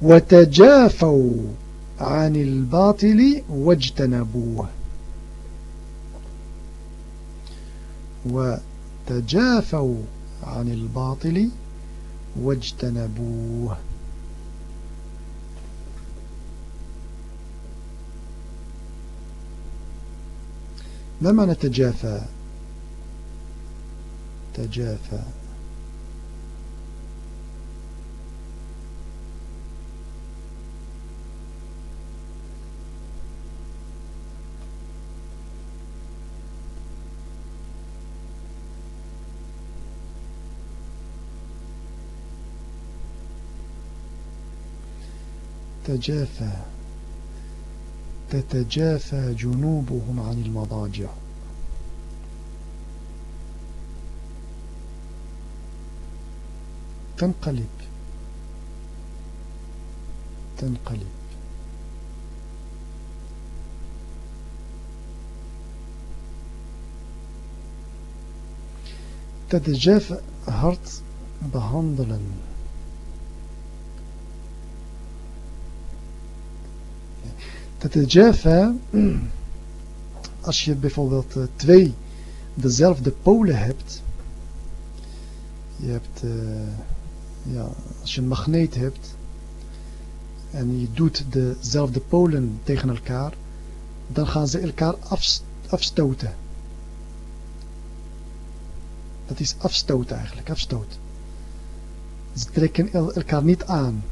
وتجافوا عن الباطل واجتنبوه. وتجافوا عن الباطل واجتنبوه. ما معنى تجافى؟ تجافى. تتجافى تتجافى جنوبهم عن المضاجع. تنقلب تنقلب. تتجافى هرت behandelen Tatajafa, als je bijvoorbeeld uh, twee dezelfde polen hebt, je hebt, uh, ja, als je een magneet hebt en je doet dezelfde polen tegen elkaar, dan gaan ze elkaar afstoten. Dat is afstoten eigenlijk, afstoot. Ze trekken elkaar niet aan.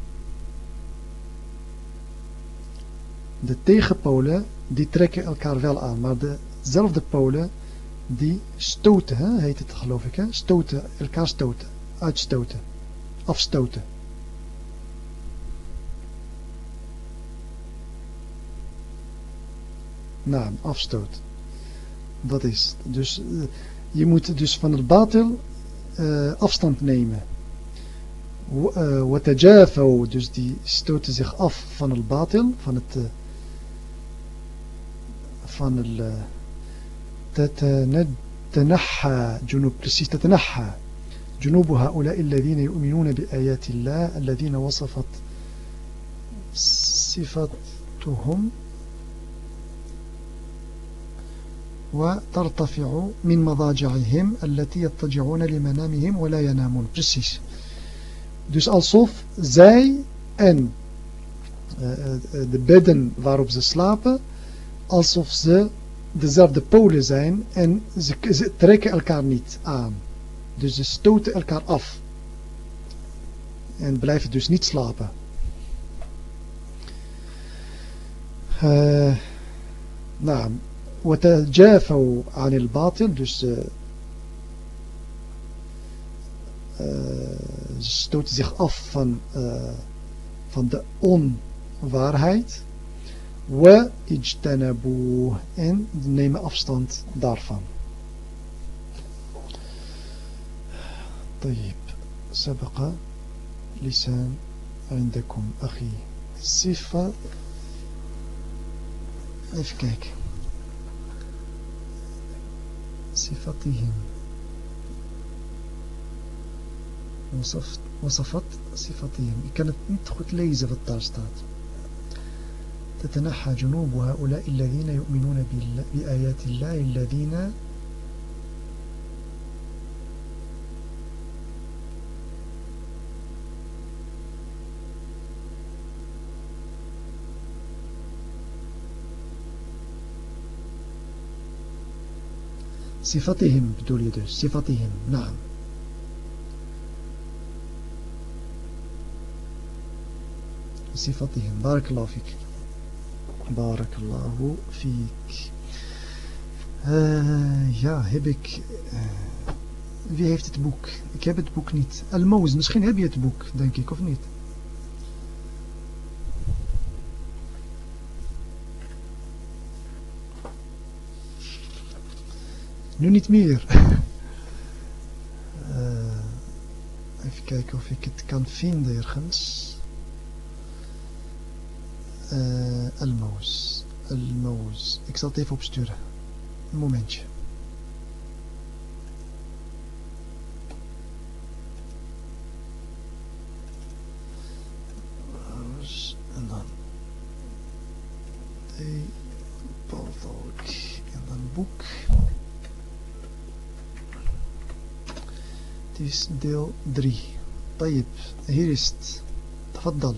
De tegenpolen die trekken elkaar wel aan, maar dezelfde polen die stoten, hè, heet het geloof ik, hè? stoten, elkaar stoten, uitstoten, afstoten. Nou, afstoot. Dat is. Dus uh, je moet dus van het batil uh, afstand nemen. Uh, dus die stoten zich af van het batil, van het van تتنحى جنوب precies تتنحى جنوب هؤلاء الذين يؤمنون بآيات الله الذين وصفت صفتهم وترتفع من مضاجعهم التي يضطجعون لمنامهم ولا ينامون. Precies dus alsof zij en de bedden waarop ze slapen alsof ze dezelfde polen zijn en ze, ze trekken elkaar niet aan. Dus ze stoten elkaar af. En blijven dus niet slapen. Uh, nou, وتجافوا عن الباطل dus uh, uh, ze stoten zich af van, uh, van de onwaarheid we إن nemen afstand daarvan. طيب سبق لسان عندكم أخي صفة أفكاك. صفتهم. وصفت وصفت صفتهم. كانت نتخذ ليزة في الدار تتنحى جنوب هؤلاء الذين يؤمنون بآيات الله الذين صفتهم bedoel je صفتهم نعم. صفتهم. بارك الله فيك. Barakallahu fiek. Uh, ja, heb ik... Uh, wie heeft het boek? Ik heb het boek niet. Al-Moz, misschien heb je het boek, denk ik, of niet? Nu niet meer. kijken of ik het kan vinden ergens. Uh, Elmoos. Elmoos. Ik zal het even opsturen. Een momentje. En dan de Balvalk. En dan boek. Het is deel 3. طيب hier is het. تفضل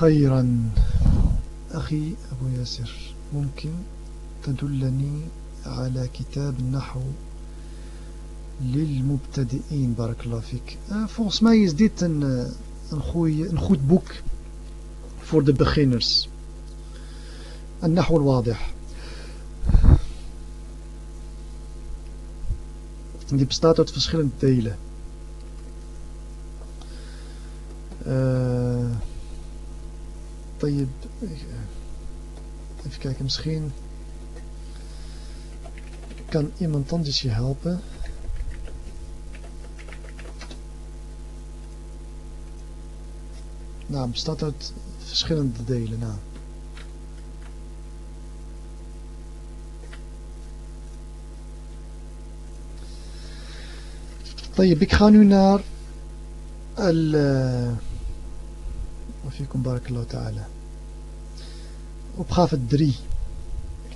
خيرا. أخي أبو ياسر ممكن تدلني على كتاب النحو للمبتدئين؟ بارك الله فيك. volgens mij is dit een goed boek voor de beginners النحو الواضح. die bestaat تفصيل الديله. طيب even kijken misschien kan iemand anders je helpen nou bestaat uit verschillende delen nou طيب ik ga nu naar ال وفيكم بارك الله تعالى. opgave 3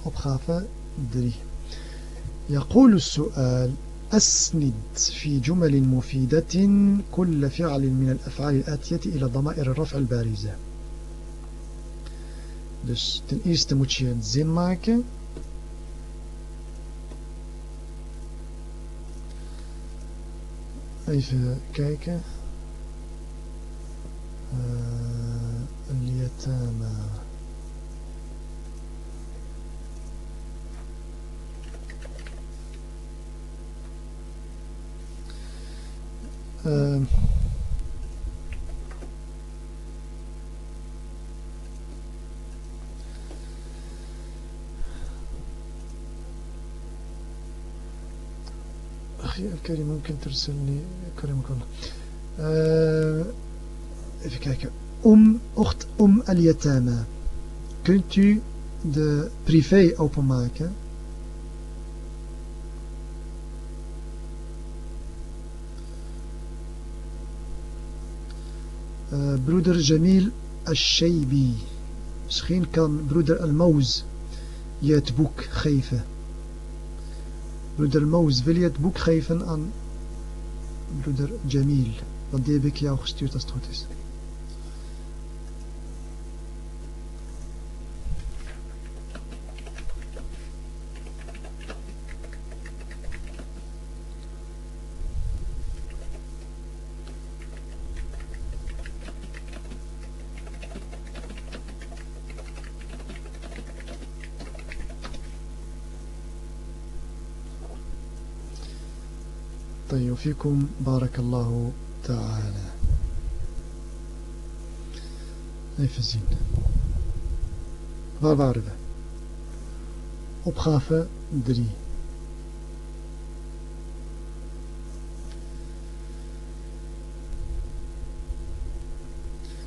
opgave 3 يقول السؤال أسند في جمل مفيدة كل فعل من الأفعال الآتية إلى ضمائر الرفع البارزة. Dus ten eerste moet je een zin maken. Even kijken. Uh, uh, أخي الكريم ممكن ترسلني كريمك الله even kijken om, ocht om al-yatama kunt u de privé openmaken uh, broeder Jamil al-Shaybi misschien kan broeder Al-Mouz je het boek geven Broeder Moos, wil je het boek geven aan broeder Jamil? Want die heb ik jou gestuurd als het goed is. fikum. Barakallahu ta'ala. Even zien. Waar waren we? Opgave 3.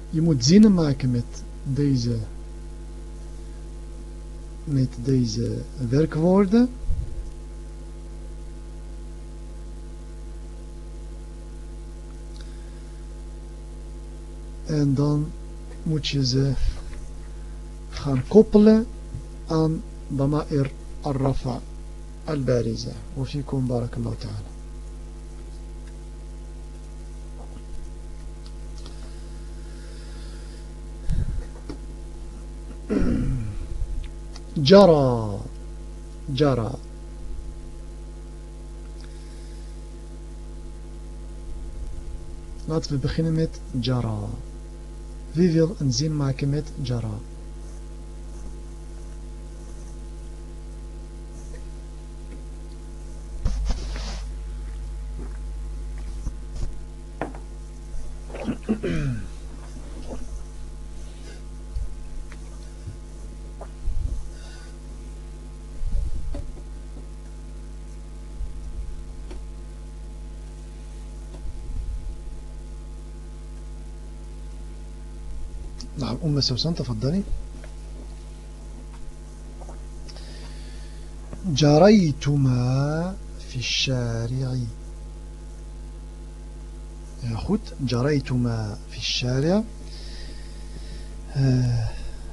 Je moet zinnen maken met deze, met deze werkwoorden. En dan moet je ze gaan koppelen aan ضمائر الرفع البارزة وفيكم بارك الله تعالى جرى جرى Laten we beginnen met jara. Wie wil een zin maken met jara? نعم أم سوسن تفضلي. جريتما في الشارع. ja ja goed جريتما في الشارع. آه،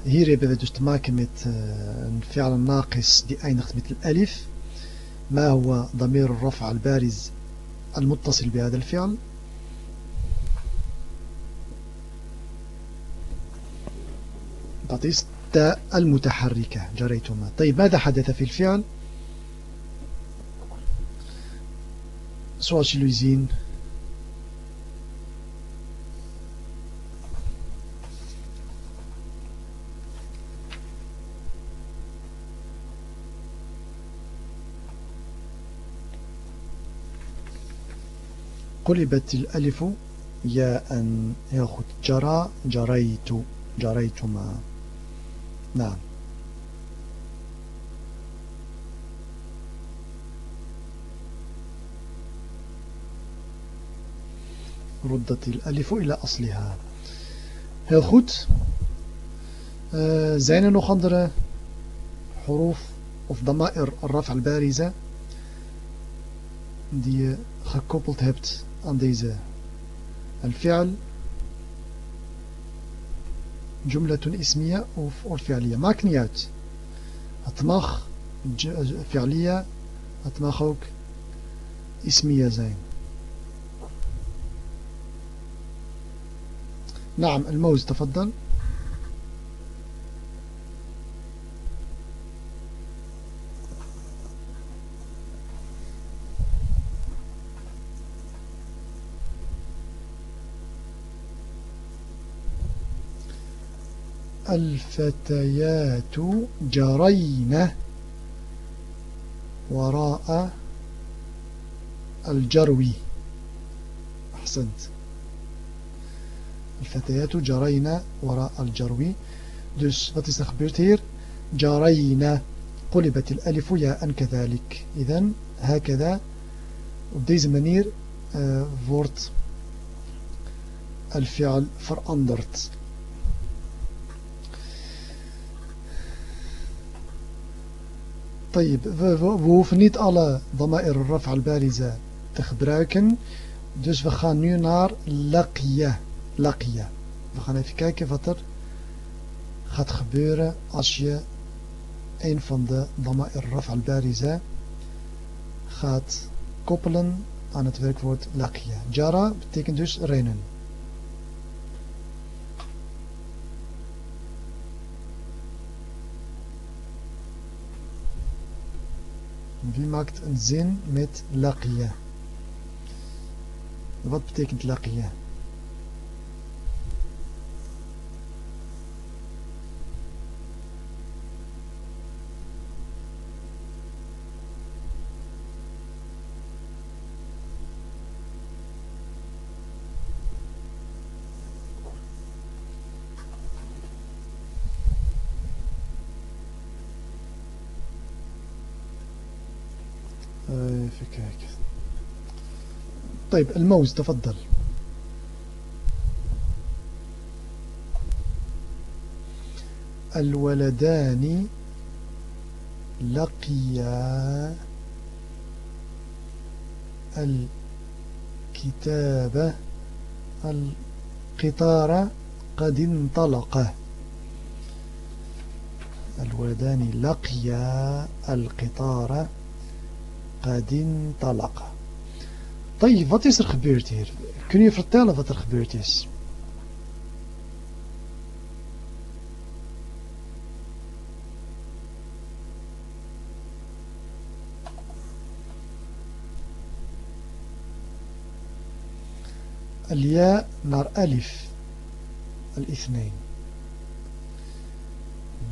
hier heb je dus te maken met آه، فعل ناقص die eindigt met الألف؟ ما هو ضمير الرفع البارز المتصل بهذا الفعل؟ Is تاء المتحركة. جريتما. طيب ماذا حدث في الفعل؟ zoals jullie zien قلبت الألف ياء. ياخد جرى جريت جريتما. نعم ردت الألف إلى أصلها heel goed uh, zijn er nog andere حروف of dama'ir الرفع البارزة die je gekoppeld hebt aan deze الفعل جملة اسمية of فعلية. maakt mag فعلية. ook اسمية zijn نعم الموز تفضل. الفتيات جرين وراء الجرو. أحسنت. الفتيات جرين وراء الجرو. Dus wat gebeurd hier? جرين قلبت الألف ياء كذلك. إذن هكذا manier uh, wordt الفعل veranderd. We, we, hoeven niet alle dama'ir raf al-bariza te gebruiken. Dus we gaan nu naar laqiya. laqiya. We gaan even kijken wat er gaat gebeuren als je een van de dama'ir raf al-bariza gaat koppelen aan het werkwoord laqiya. Jara betekent dus rennen. Wie maakt een zin met laqiya? Wat betekent laqiya? Kijken طيب الموز تفضل. الولدان لقيا الكتاب القطار قد انطلق. الولدان لقيا القطار قد انطلق طيب wat is er gebeurd hier kun je vertellen wat er gebeurd is الياء naar ألف الاثنين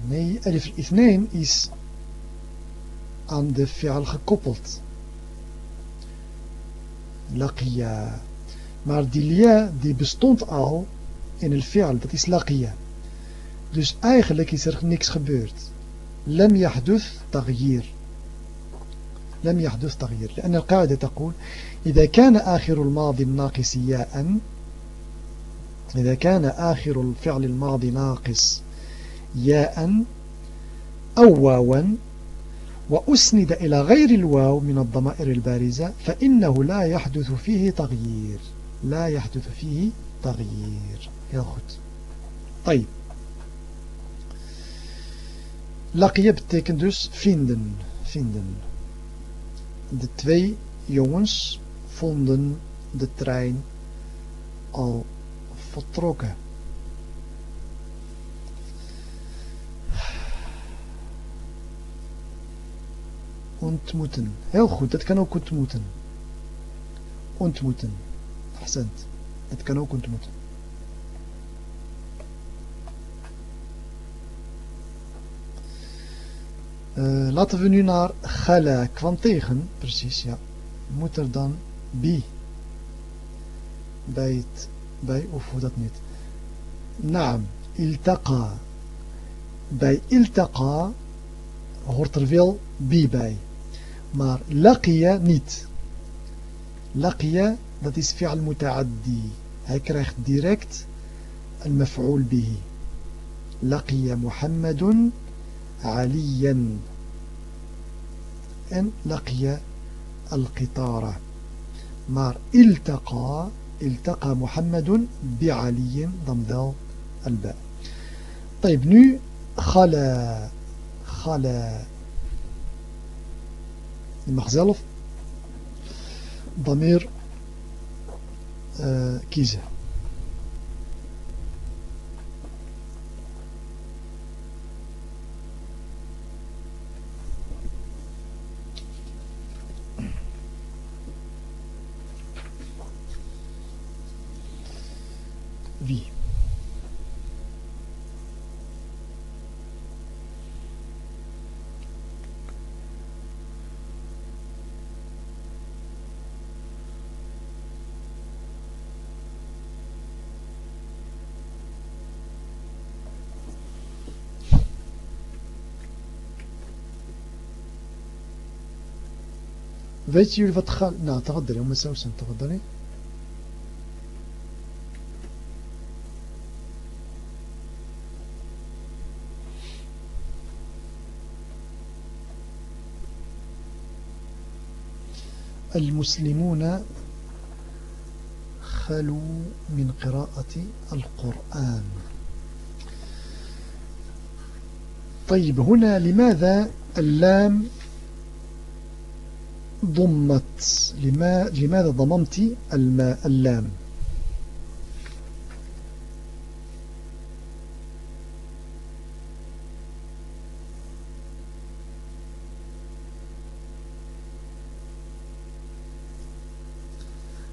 nee ألف الاثنين is aan de fi'al gekoppeld. Laqiya. Maar die lia die bestond al in el fi'al, dat is laqiya. Dus eigenlijk is er niks gebeurd. لم يحدث تغيير لم يحدث تغيير لأن القاعدة تقول إذا كان آخر الماضي الناقص ياء إذا كان آخر الفعل الماضي ناقص ياء أو واوا وأسند إلى غير الواو من الضمائر البارزة فإنه لا يحدث فيه تغيير. لا يحدث فيه تغيير. heel goed طيب. لقي vinden vinden de twee jongens vonden de trein al vertrokken. Ontmoeten. Heel goed, dat kan ook ontmoeten. Ontmoeten. Accent. Het kan ook ontmoeten. Uh, laten we nu naar gala, kwam tegen, precies, ja. Moet er dan bi bij het, bij, of hoe dat niet. Naam, iltaqa. Bij iltaqa hoort er wel bi bij. Maar laqiya niet. Laqiya, dat is fi'al muta'addi. Hij krijgt direct een maf'ul bihi. Laqiya Muhammadun aliyan. En laqiya al-qitara. Maar iltaqa, iltaqa Muhammadun bi'aliyin, dan wel al-ba. طيب nu خلا خلا Je mag zelf damir uh, kiezen. Wie? Weet jullie wat gaat... Nou, تفضلي أم سوسن تفضلي. المسلمون خلوا من قراءة القرآن. طيب هنا لماذا اللام ضمت. لماذا ضممت الماء اللام؟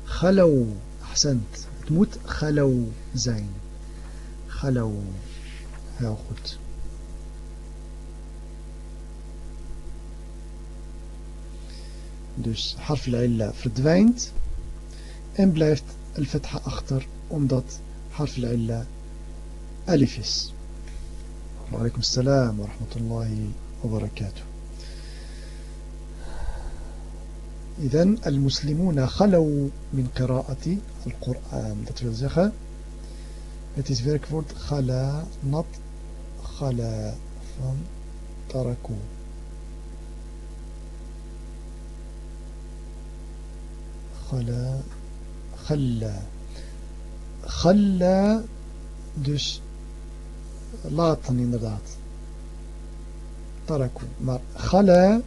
خلو أحسنت. تموت خلو زين. خلو. heel goed Dus harf al-illa verdwijnt en blijft al-fatha achter omdat harf al-illa alif is. Wa alaikum salam wa rahmatullahi wa barakatuh. إذن المسلمون خلوا من قراءة القرآن dat wil zeggen het is werkwoord خلا nat خلا van taraku خلا خلا. خلا دش لاطني inderdaad تركوا maar خلا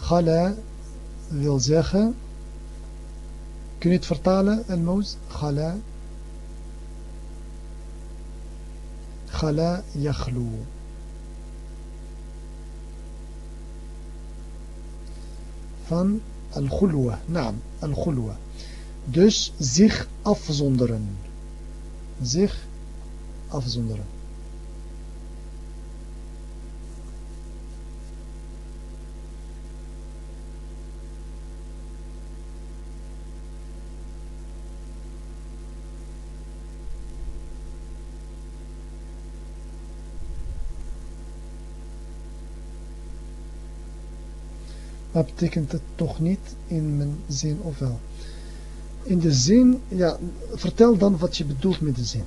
خلا wil zeggen kun je الموز. خلا. خلا يخلو van Al-Khulwa, naam, Al-Khulwa. Dus zich afzonderen. Zich afzonderen. Betekent het toch niet in mijn zin of wel? in de zin, ja, vertel dan wat je bedoelt met de zin.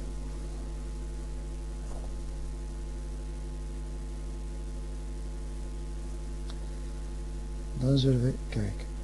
Dan zullen we kijken.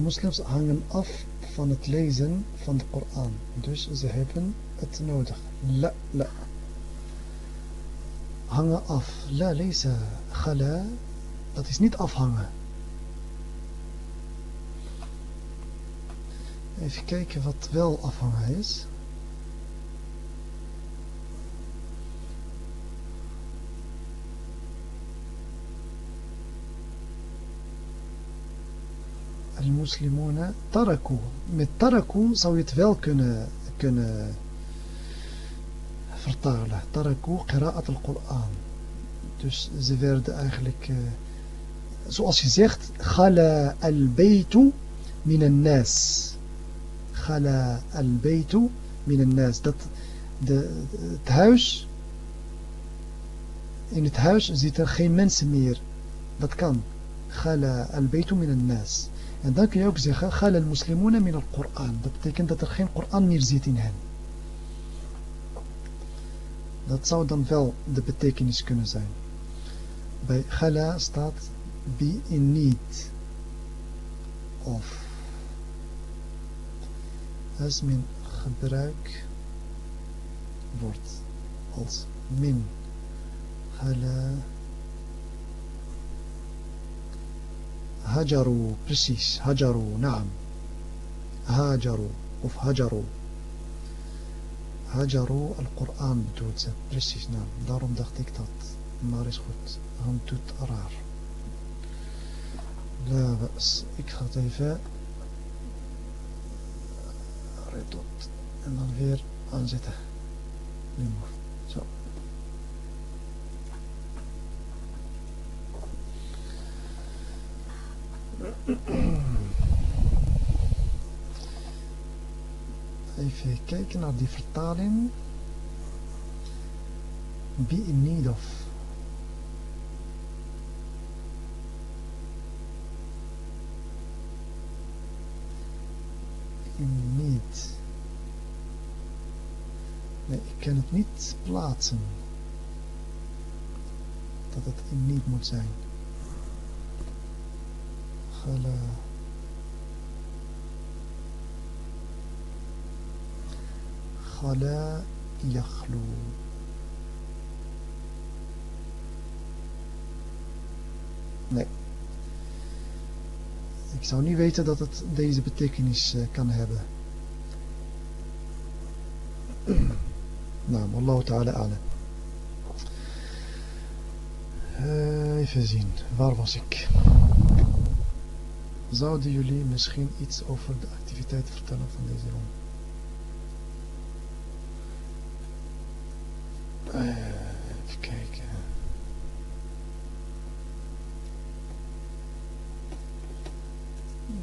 Moslims hangen af van het lezen van de Koran. Dus ze hebben het nodig. La, la. Hangen af. La, lezen. Gala. Dat is niet afhangen. Even kijken wat wel afhangen is. Al-muslimuna taraku. Met taraku zou je het wel kunnen, kunnen vertalen. Taraku qira'at al-Qur'an. Dus ze werden eigenlijk, uh, zoals je zegt, ghala al-baytu min al-nas. Ghala al-baytu min al-nas. Dat de, het huis, in het huis zitten geen mensen meer. Dat kan. Ghala al-baytu min al-nas. En dan kun je ook zeggen, Gal al-muslimuna min al-Quran. Dat betekent dat er geen Koran meer zit in hen. Dat zou dan wel de betekenis kunnen zijn. Bij Gala staat be in need. Of als men gebruik wordt als min. Gala هجروا precies هجروا نعم هاجروا of هجروا هجروا القرآن bedoelt ze precies nou daarom dacht ik dat maar is goed hand doet raar لا بأس ik ga het even redot en dan weer aanzetten remove zo Even kijken naar die vertaling. Be in need of. In need. Nee, ik kan het niet plaatsen. Dat het in need moet zijn. Sachala. Gala Yachlu. Nee. Ik zou niet weten dat het deze betekenis eh, kan hebben. nou, Allah ta'ala ala. Uh, eh, even zien, waar was ik? Zouden jullie misschien iets over de activiteiten vertellen van deze ronde? Uh, even kijken.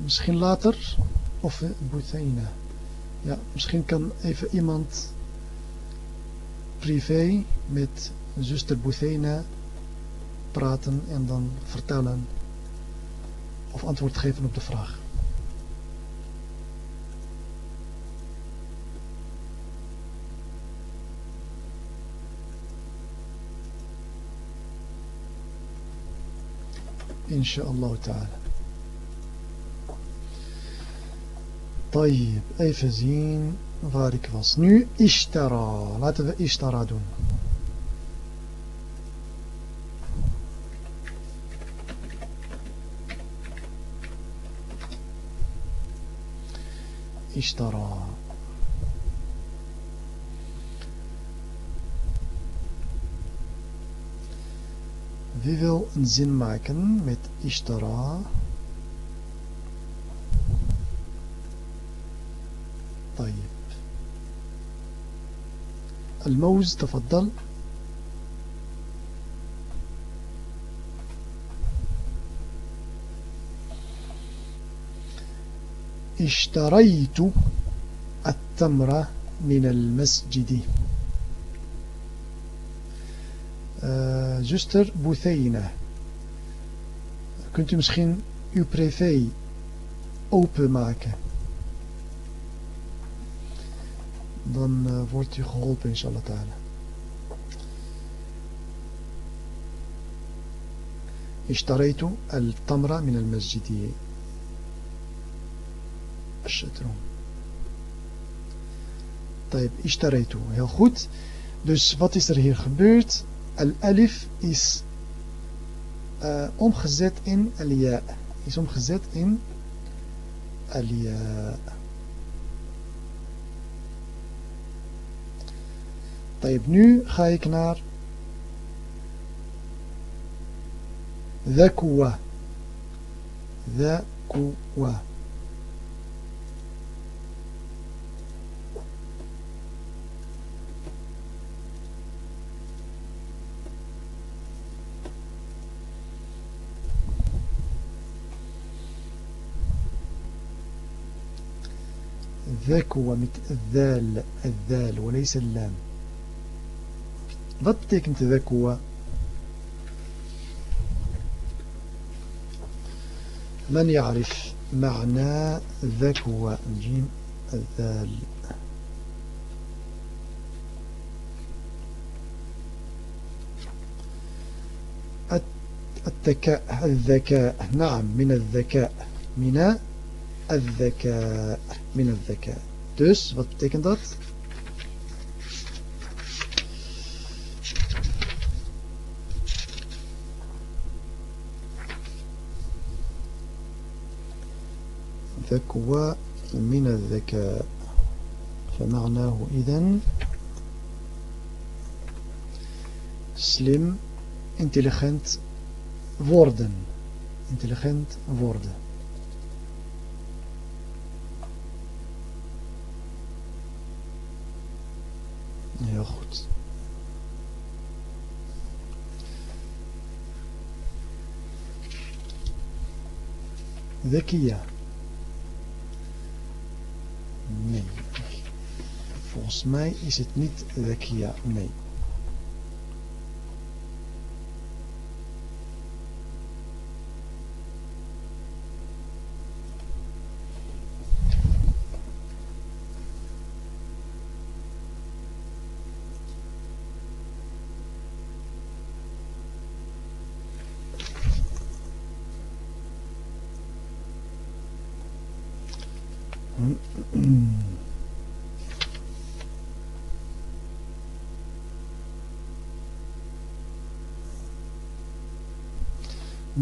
Misschien later. Of uh, Bouthena. Ja, misschien kan even iemand privé met zuster Bouthena praten en dan vertellen of antwoord geven op de vraag. Inshallah ta'ala. Tayyip, even zien waar ik was. Nu Ishtara. Laten we Ishtara doen. اشترى Wie wil een zin maken met ishtara? طيب الموز تفضل اشتريت التمر من المسجد uh, zuster Boutheina kunt u misschien uw privé openmaken dan uh, wordt u geholpen inshallah ta'ala اشتريت التمر من المسجد الشترون طيب اشتريت heel goed dus wat is er hier gebeurd al-alif is uh, omgezet in al-ja is omgezet in al-ja طيب nu ga ik naar ذكوة ذكوة ذكوة met الذال الذال وليس اللام. Wat betekent ذكوة من يعرف معنى ذكوة جيم الذال. التكاء الذكاء. نعم من الذكاء. من الذكاء من الذكاء dus wat betekent dat ذكوى من الذكاء فمعناه إذن slim, intelligent worden. Intelligent worden. Heel goed. Wekia. Nee. Volgens mij is het niet Wekia. Nee.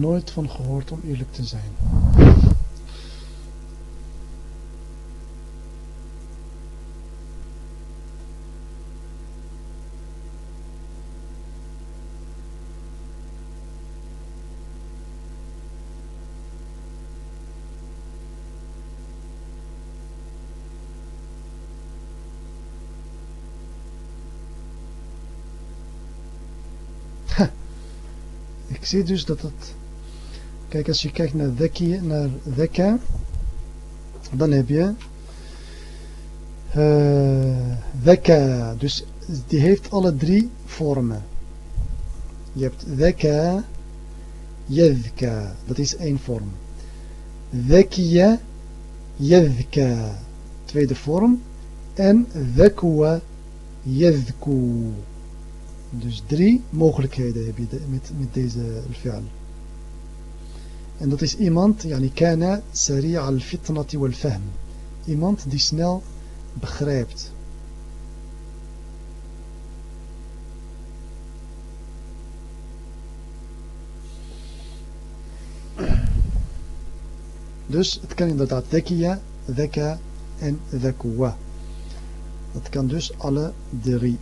Nooit van gehoord om eerlijk te zijn. Ik zie dus dat het... Kijk, als je kijkt naar dhaki, naar dhaka, dan heb je uh. Dus die heeft alle drie vormen. Je hebt dhaka, yadhka. Dat is één vorm. Dhakiya, yadhka. Tweede vorm. En dhakwa, yadhku. Dus drie mogelijkheden heb je met, met deze fi'al. En dat is iemand, yani kana sari' al-fitnati wal-fahm. Iemand die snel begrijpt. Dus het kan inderdaad dhakiya, dhaka en dhakwa. Dat kan dus alle drie.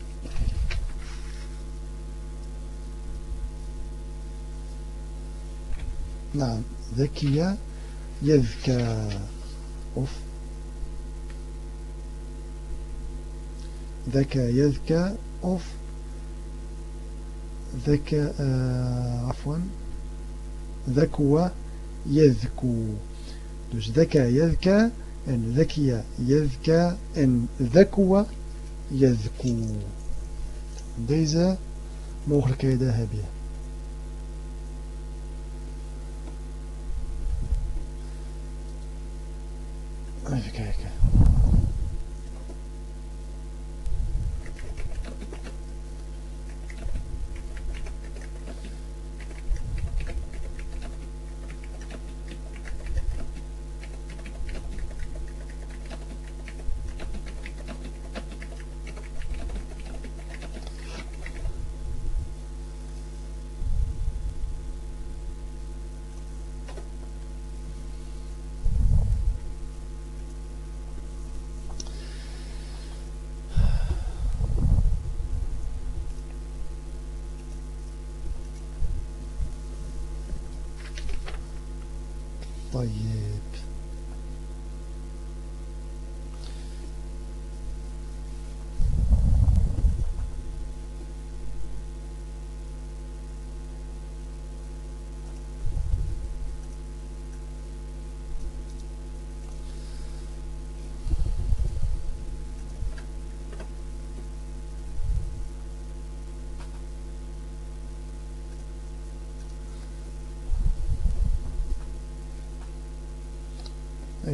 نعم. ذكية يذكى. أوف. ذكى يذكى. أوف. ذكى آه، عفوا. ذكوى يذكو. دوش ذكى يذكى. إن ذكية يذكى. إن ذكوى يذكو. ديزا مغركي ذهبيه Even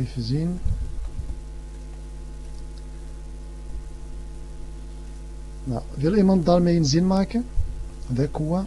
even zien. Nou, wil iemand daarmee een zin maken? De koe.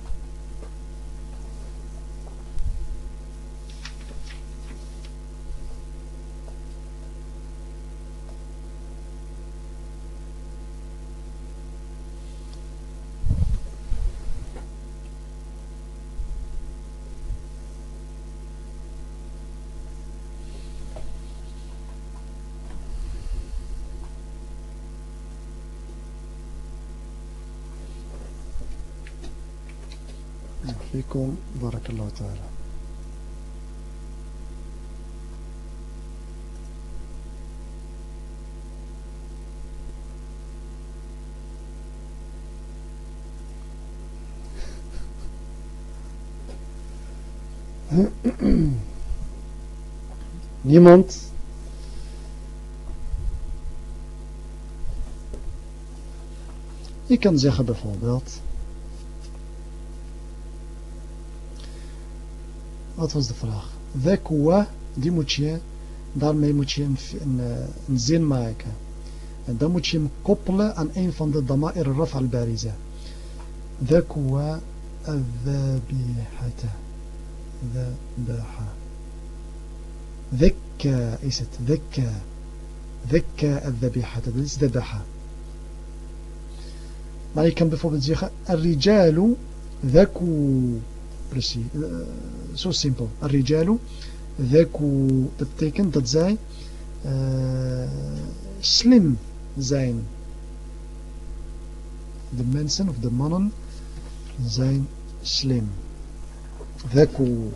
alaikum barakallahu ta'ala. Niemand Ik kan zeggen bijvoorbeeld Wat was de vraag? Wekwa, die moet je, daarmee moet je een, een, een zin maken. En dan moet je hem koppelen aan een van de dama'ir raf al-bariza. Wekwa al-dhabihata. Dhabaha. Dhekka is het. Dhekka. Dhekka al-dhabihata. Dat is dhabaha. Maar je kan bijvoorbeeld zeggen, al-rijalu dhaku Precies. Uh, zo simpel. Ar-rijalu. Dhaku. Dat betekent dat zij uh, slim zijn. De mensen of de mannen zijn slim. Dhaku.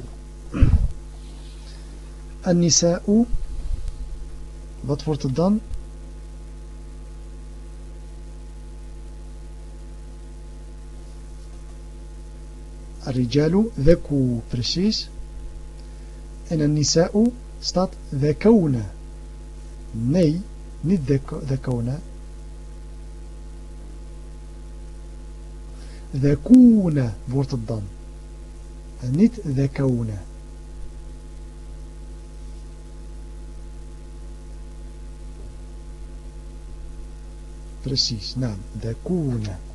An-nisa'u. Wat wordt het dan? الرجال ذكو برسيس إن النساء ستات ذكونا ني نيت ذكونا ذكونا بورت الضم. نيت ذكونا برسيس نعم de.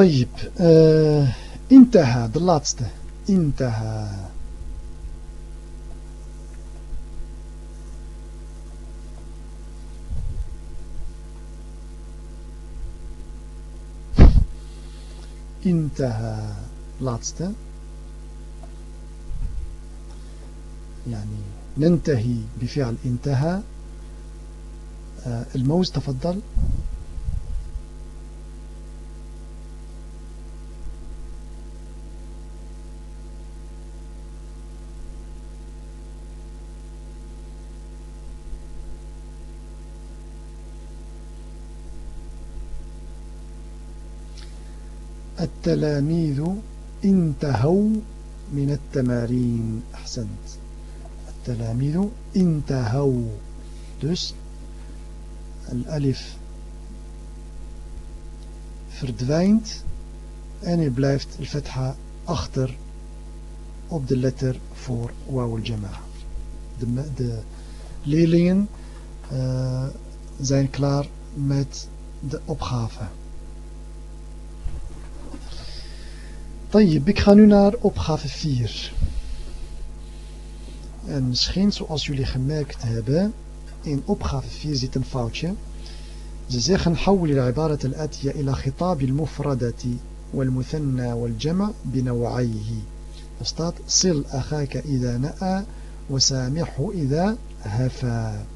طيب uh, انتهى laatste انتهى. انتهى laatste يعني ننتهي بفعل انتهى. الموز تفضل. التلاميذ انتهوا من التمارين أحسنت التلاميذ انتهوا dus الألف verdwijnt en er blijft الفتحة achter op de letter voor wauw al-jama'a. De, de leerlingen uh, zijn klaar met de opgave. طيب, ik ga nu naar opgave 4. En misschien zoals jullie gemerkt hebben, in opgave 4 zit een foutje. Ze zeggen حول العبارة الآتية إلى خطاب المفردة والمثنى والجمع بنوعيه. Er sil أخاك إذا نأى وسامحه إذا هفا.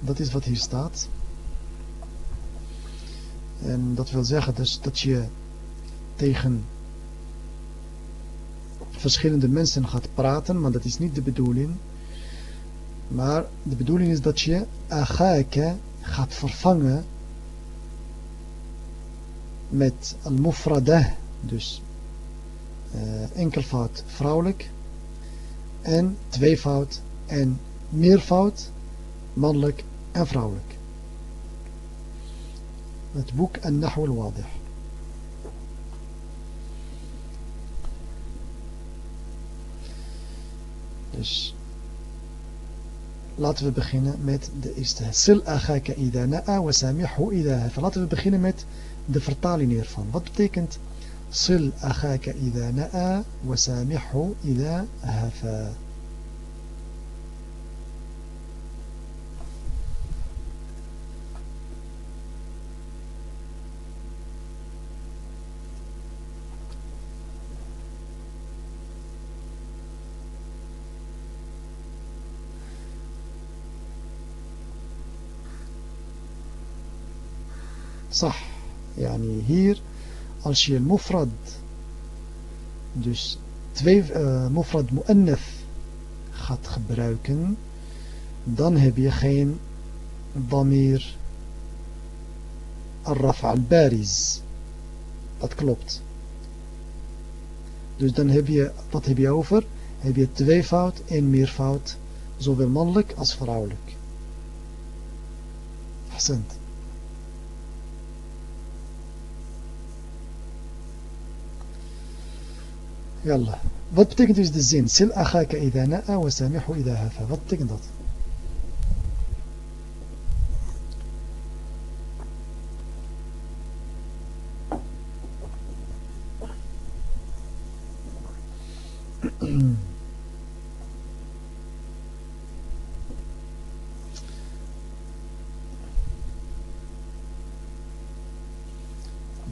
Dat is wat hier staat. En dat wil zeggen dus dat je tegen verschillende mensen gaat praten, maar dat is niet de bedoeling. Maar de bedoeling is dat je agake gaat vervangen met al-mufradah, dus uh, enkelvoud vrouwelijk en tweevoud en meervoud mannelijk en vrouwelijk. Het boek An-Nahu al-Wadih. Dus laten we beginnen met de eerste. Sil aghaka idha na'a wa samihu idha. Laten we beginnen met de vertaling hiervan. Wat betekent sil aghaka idha na'a wa samihu idha hafa? صح يعني hier als je mufrad dus twee uh, mufrad mu'annaf gaat gebruiken dan heb je geen damir al-raf' al-bariz dat klopt dus dan heb je wat heb je over heb je tweevoud en meervoud zowel mannelijk als vrouwelijk Accent. يلا wat betekent dus de zin sil akhaka idha na'a wa samihu idha hafa wat betekent dat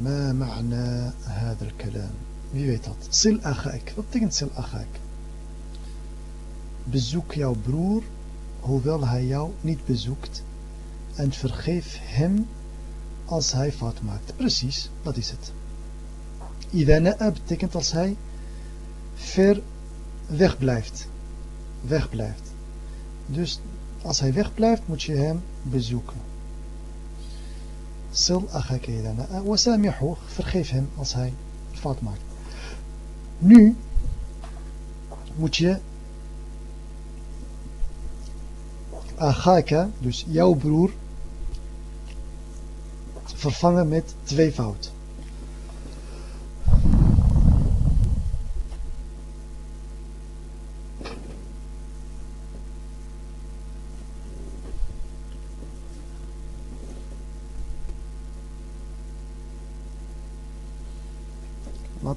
ما معنى هذا الكلام Wie weet dat? Sil achaik. Wat betekent sil achaik? Bezoek jouw broer, hoewel hij jou niet bezoekt. En vergeef hem als hij fout maakt. Precies, dat is het. Idana'a betekent als hij ver weg blijft. Weg blijft. Dus als hij wegblijft moet je hem bezoeken. Sil achaik idana'a. Wasamihu, vergeef hem als hij fout maakt. Nu moet je Agaka, dus jouw broer, vervangen met tweevoud.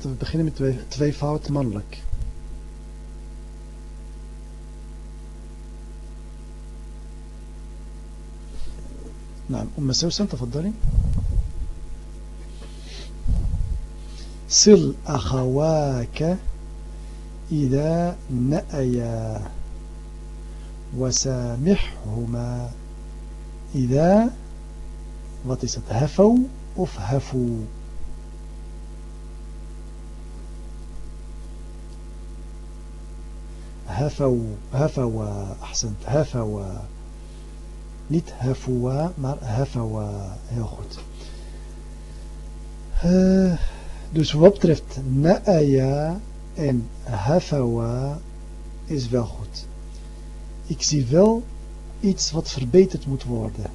Laten we beginnen met twee, tweevoud mannelijk. نعم أم سوسن تفضلي صل أخواك إذا نأيا وسامحهما إذا wat is het هفوا of هفوا هفوا هفوا أحسنت هفوا niet هفوا maar هفوا heel goed Uh, dus wat betreft na'aya en hafawa is wel goed. Ik zie wel iets wat verbeterd moet worden.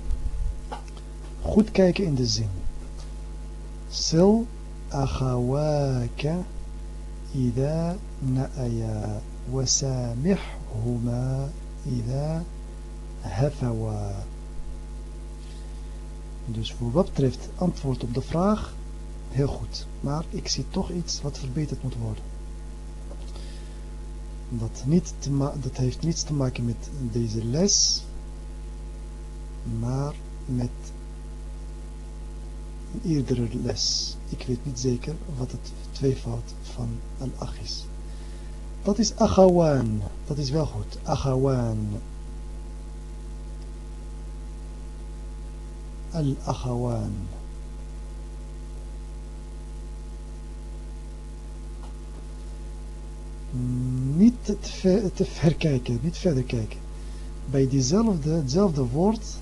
Goed kijken in de zin. Sil akhawaka ida na'aya wasamihhuma ida hafawa. Dus voor wat betreft antwoord op de vraag, heel goed. Maar ik zie toch iets wat verbeterd moet worden. Dat, niet dat heeft niets te maken met deze les, maar met een eerdere les. Ik weet niet zeker wat het tweevoud van al-ach is. Dat is achawan. Dat is wel goed. Achawan. Al-achawan. Niet te, ver, te ver kijken, niet verder kijken. Bij diezelfde, hetzelfde woord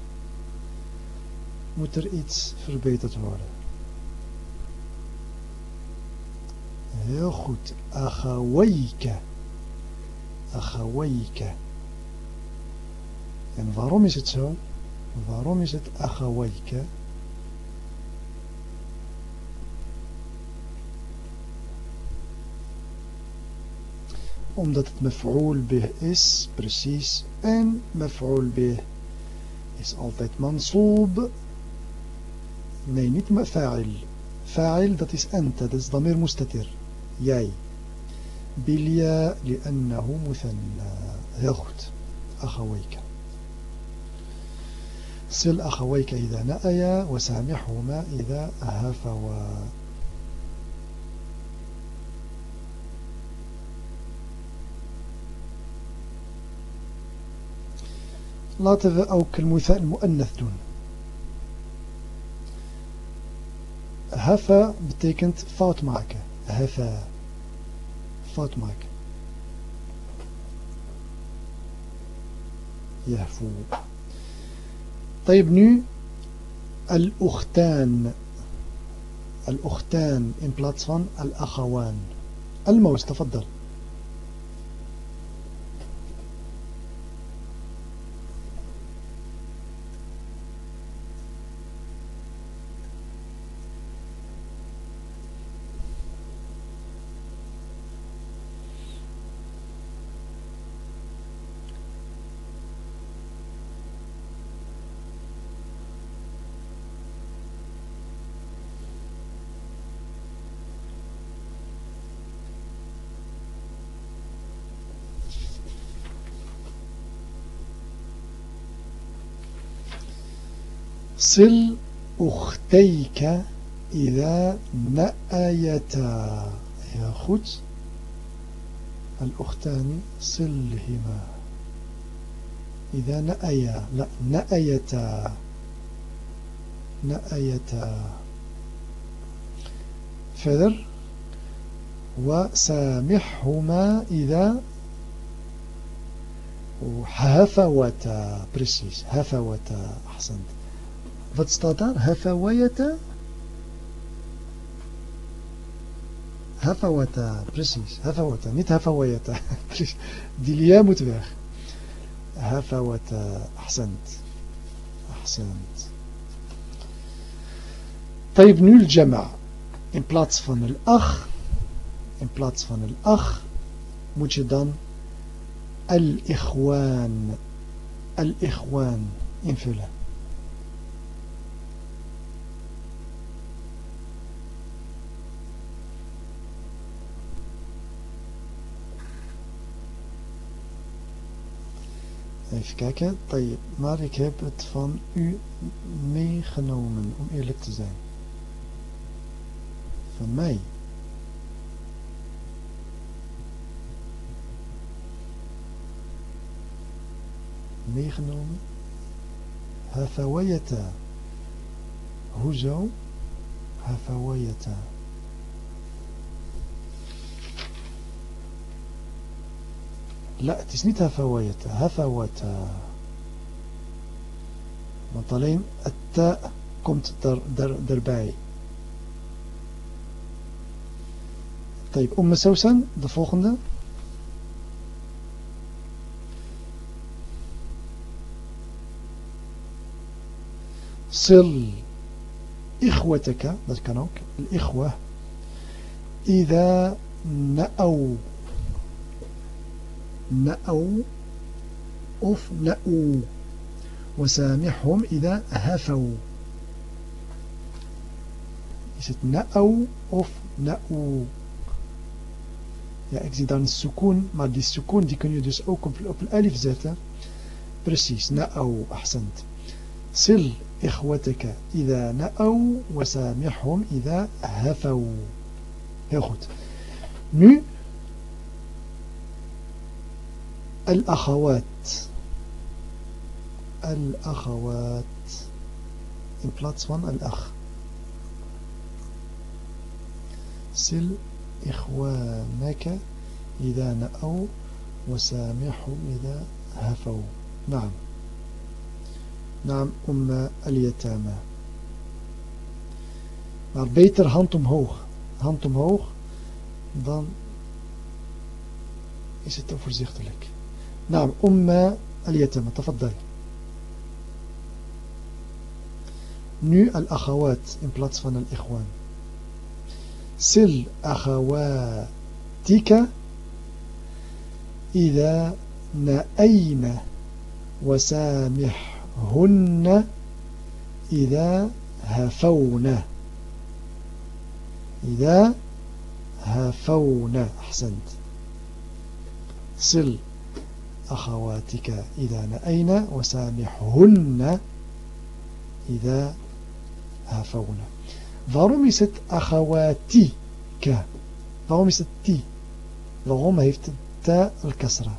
moet er iets verbeterd worden. Heel goed. Achawaika. Achawaika. En waarom is het zo? Waarom is het achawaika? Omdat het mef'ul bih is, precies. En mef'ul bih is altijd mansoob. Nee, niet fa'il. Fa'il, dat is anta, dat is damir mustatir. Jij. بالياء لأنه مثنى. يغت أخويك. سل أخويك إذا نأيا وسامحهما إذا هفوا لا تذا أوك المؤنث دون هفا بتيكنت فوت معك هفا. Fout maken. يهفو. طيب nu الأختان الأختان in plaats الأخوان. الموس تفضل. صل أختيك إذا نأيتا يا خد الأختان صلهما. إذا نأيا لا نأيتا. نأيتا. فذر. وسامحهما إذا هفوتا بريسيس هفوتا أحسنت. Wat staat daar? Hafawayata? Hafawata, precies. Hafawata, niet hafawayata. Die lia moet weg. Hafawata, ahsant. Ahsant. طيب nu الجمع in plaats van al-ach in plaats van al-ach moet je dan al-ikhwan al-ikhwan invullen Even kijken. Maar ik heb het van u meegenomen, om eerlijk te zijn. Van mij. Meegenomen. Hafawayata. Hoezo? Hafawayata. لا تسميتها هفوات هفوات مطلين التاء كمت در در درباي طيب أم سوسن ده صل إخوتك ده كان الإخوة. إذا نأو نأوا أف نأوا وسامحهم إذا هفوا Is het na'au of na'u? Ja, ik zie dan een sukoon, maar die sukoon die kun je dus ook op, op een alif zetten. Precies, na'au, ahsant. Sil إخوتك إذا نأوا وسامحهم إذا هفوا heel goed nu الأخوات. الأخوات. In plaats van الأخ. سل إخوانك إذا نأوا وسامحهم إذا هفوا. نعم. نعم أم اليتامى. Maar beter hand omhoog. Hand omhoog dan is het overzichtelijk نعم أم اليتامى تفضل nu الأخوات in plaats van الإخوان. سل أخواتك إذا نأين وسامحهن إذا هفون إذا هفون أحسنت. صل أخواتك إذا نأين وسامحهن إذا هفون Waarom is het achawatika? Waarom is het ti? Waarom heeft ta al-kasra?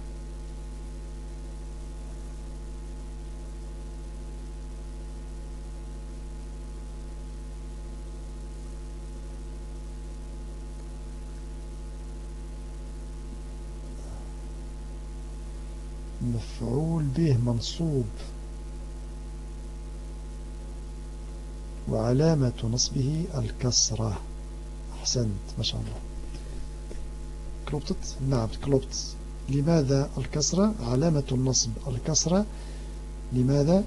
مفعول به منصوب. وعلامة نصبه الكسرة. أحسنت ما شاء الله. كلوبتت؟ نعم كلوبت لماذا الكسرة؟ علامة النصب الكسرة. لماذا؟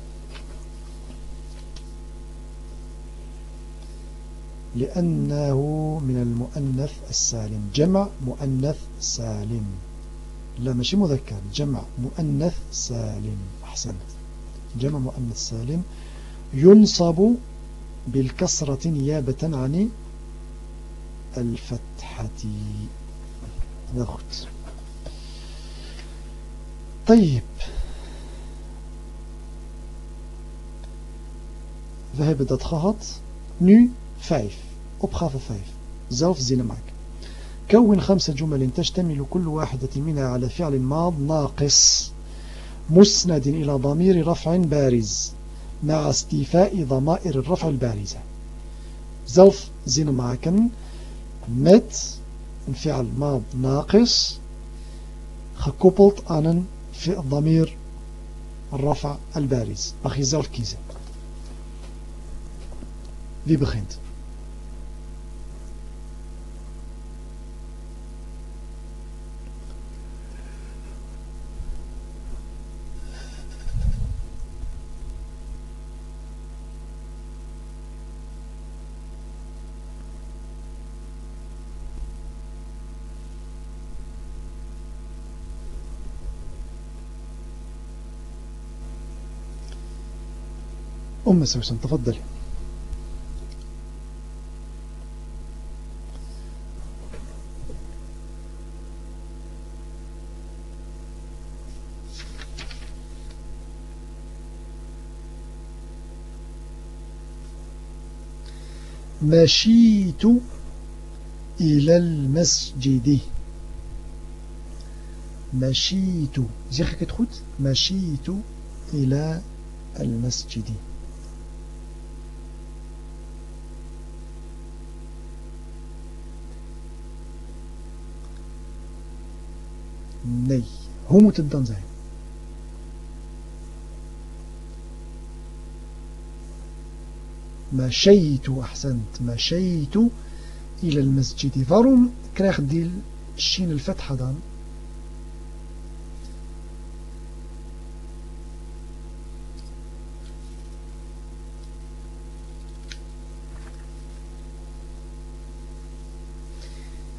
لأنه من المؤنث السالم. جمع مؤنث سالم. لا ماشي مذكر جمع مؤنث سالم أحسنت جمع مؤنث سالم ينصب بالكسرة نيابة عن الفتحة ناخد طيب dat gehad. Nu 5. Opgave 5. Zelf zinnen maken. كون خمس جمل تشتمل كل واحدة منها على فعل ماض ناقص مسند إلى ضمير رفع بارز مع استيفاء ضمائر الرفع البارزة. maken met een فعل ماض ناقص gekoppeld aan een ضمير الرفع البارز. je zelf kiezen wie begint أم سوسن تفضلي مشيت إلى المسجد. مشيت zeg ik مشيت إلى المسجد. Nee. Hoe moet het dan zijn? مشيت أحسنت مشيت إلى المسجد waarom krijgt die shin al-fatha dan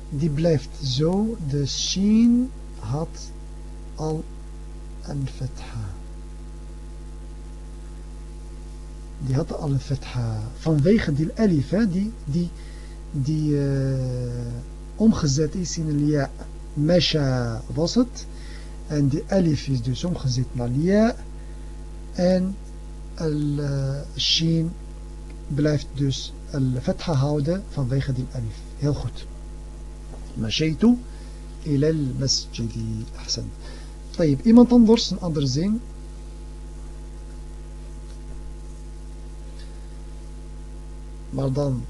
die blijft zo. De shin had al een fetha. Die had al een fetha. Vanwege die alif, hè, die, die, die uh, omgezet is in een ja. Mesha was het. En die alif is dus omgezet naar ja. En al uh, shin blijft dus al fetha houden vanwege die alif. Heel goed. مشيت إلى المسجد أحسن طيب إما تنظر سنأدر زين. مرضان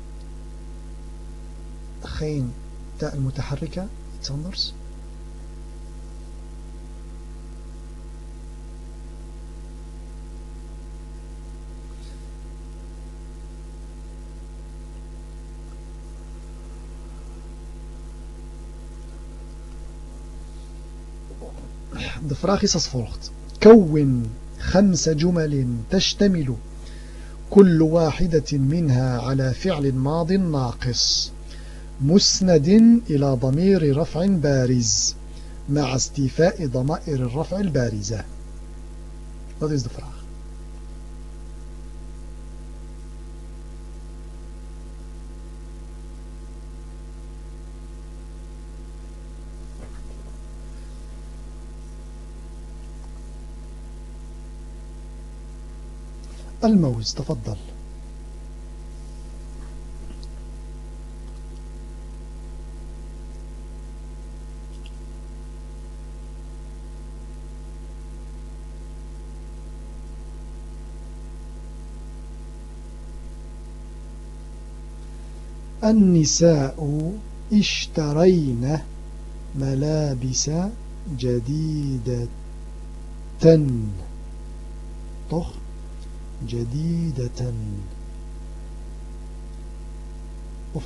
خين تاء المتحركة تنظر. سنأدر De vraag is als volgt. كون خمس جمل تشتمل كل واحدة منها على فعل ماض ناقص مسند إلى ضمير رفع بارز مع استيفاء ضمائر الرفع البارزة. Dat is vraag. الموز تفضل. النساء اشترين ملابس جديدة. toch جديدة.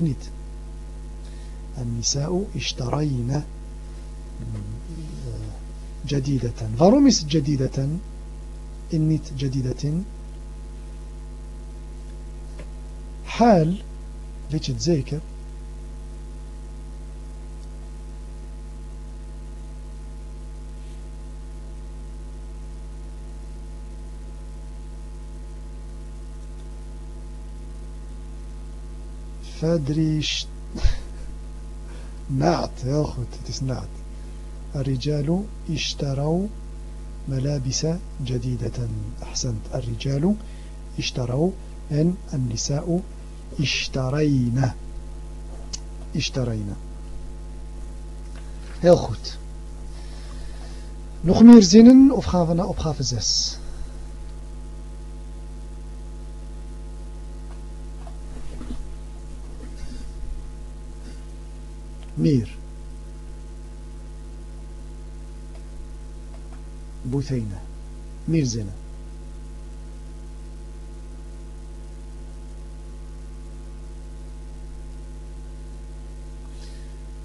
niet النساء اشترين جديدة. waarom is جديدة. niet جديدة. حال het zeker. فادري ش... نعت heel goed het الرجال اشتروا ملابس جديدة. أحسنت. الرجال اشتروا en النساء اشترين. اشترين. heel goed nog meer zinnen of gaan we naar opgave 6 meer. Boethene. Meer.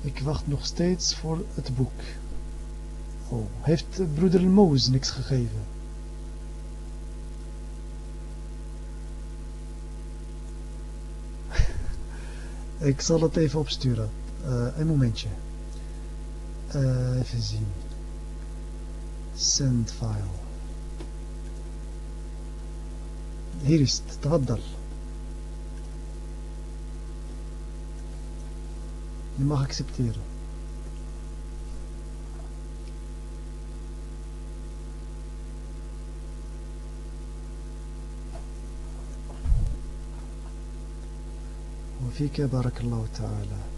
Ik wacht nog steeds voor het boek. Oh, heeft broeder Moos niks gegeven? Ik zal het even opsturen. Uh, een momentje. Uh, even zien. Send file. Hier is het. تفضل. Je mag accepteren. وفيك بارك الله تعالى Uh,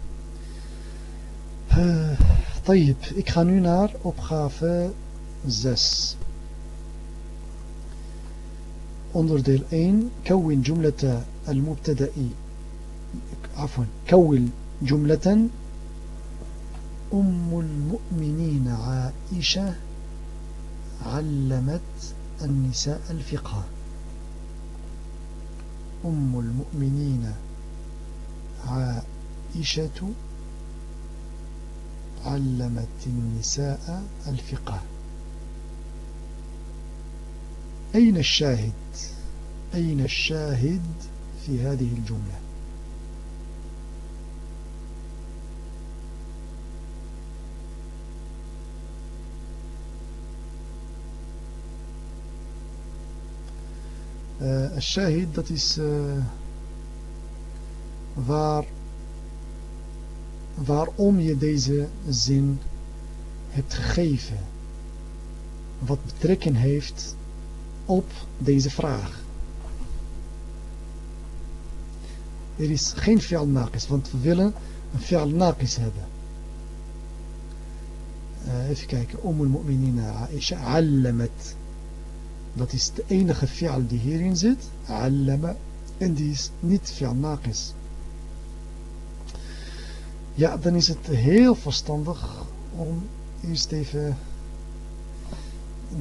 طيب, ik ga nu naar opgave 6. Onderdeel 1. كون جملة المبتدأ عفوا كون جملة أم المؤمنين عائشة علمت النساء الفقه أم المؤمنين عائشة علمت النساء الفقه أين الشاهد؟ أين الشاهد في هذه الجملة؟ uh, الشاهد dat is uh, waar waarom je deze zin hebt gegeven wat betrekking heeft op deze vraag er is geen fi'al naqis want we willen een fi'al naqis hebben uh, even kijken Umm al-Mu'minina Aisha allamat Dat is de enige fi'al die hierin zit. Allama. En die is niet fi'al naqis. Ja, dan is het heel verstandig om eerst even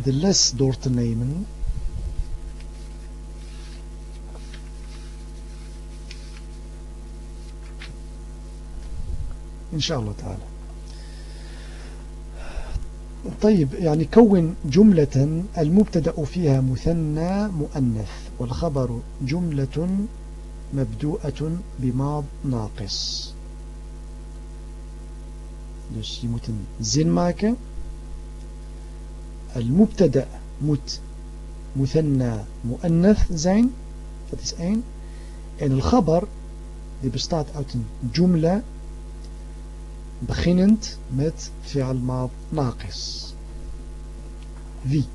de les door te nemen. Inshallah ta'ala. طيب يعني كون جملة المبتدأ فيها مثنى مؤنث والخبر جملة مبدوءة بماض ناقص Dus je moet een zin maken. Al-mubtada moet muthanna mu'annath zijn. Dat is één. En al-khabar, die bestaat uit een jumla beginnend met fi'al maad naqis. Wie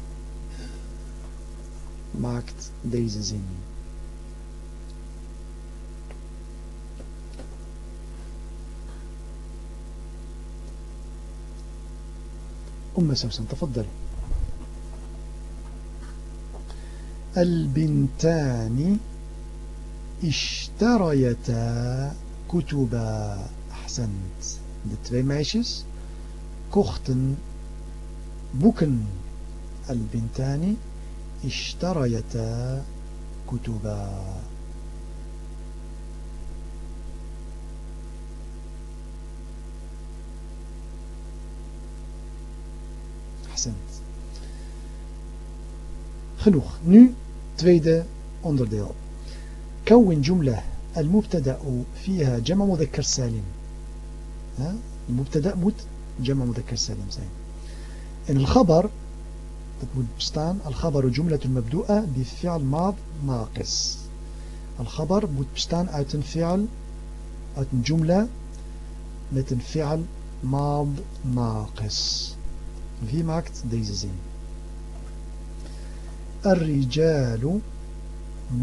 maakt deze zin? أم سوسن تفضل البنتان اشتريتا كتبا. أحسنت. لتوي ميشيس كختن. بوكن البنتان اشتريتا كتبا. احسنت خلوخ. nu tweede onderdeel. كون جملة المبتدأ فيها جمع مذكر سالم ها؟ المبتدأ moet جمع مذكر سالم zijn en الخبر bestaan الخبر جملة مبدوءة بفعل ماض ناقص الخبر moet bestaan uit een فعل uit een جملة met een فعل ماض ناقص wie maakt deze zin الرجال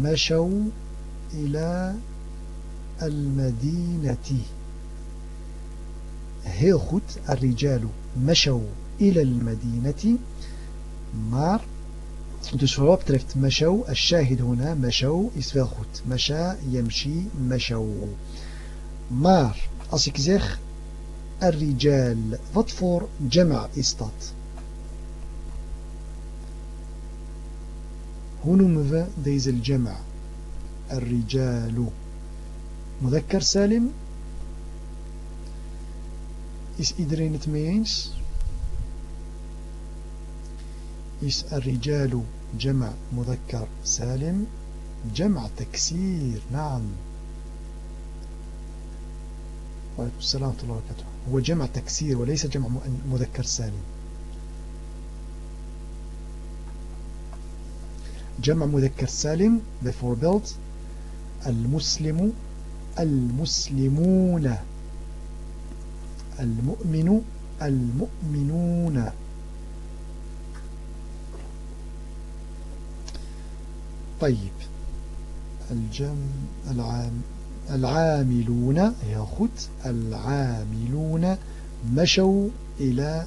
مشوا إلى المدينة heel goed. Ar-rijalu mashaw ila al-madinati. Maar, dus wat betreft mashaw, al-shahid huna, mashaw is wel goed. Masha, yamshi, mashaw. Maar, als ik zeg ar-rijal, wat voor jama is dat? Hoe noemen we? Ar-rijalu. Mudakkar salim Is iedereen het? Is الرجال جمع مذكر سالم جمع تكسير نعم وعليكم السلام ورحمة الله وبركاته هو جمع تكسير وليس جمع مذكر سالم جمع مذكر سالم bijvoorbeeld المسلم المسلمون. المؤمن المؤمنون. طيب الجم العام العاملون يا خد العاملون مشوا إلى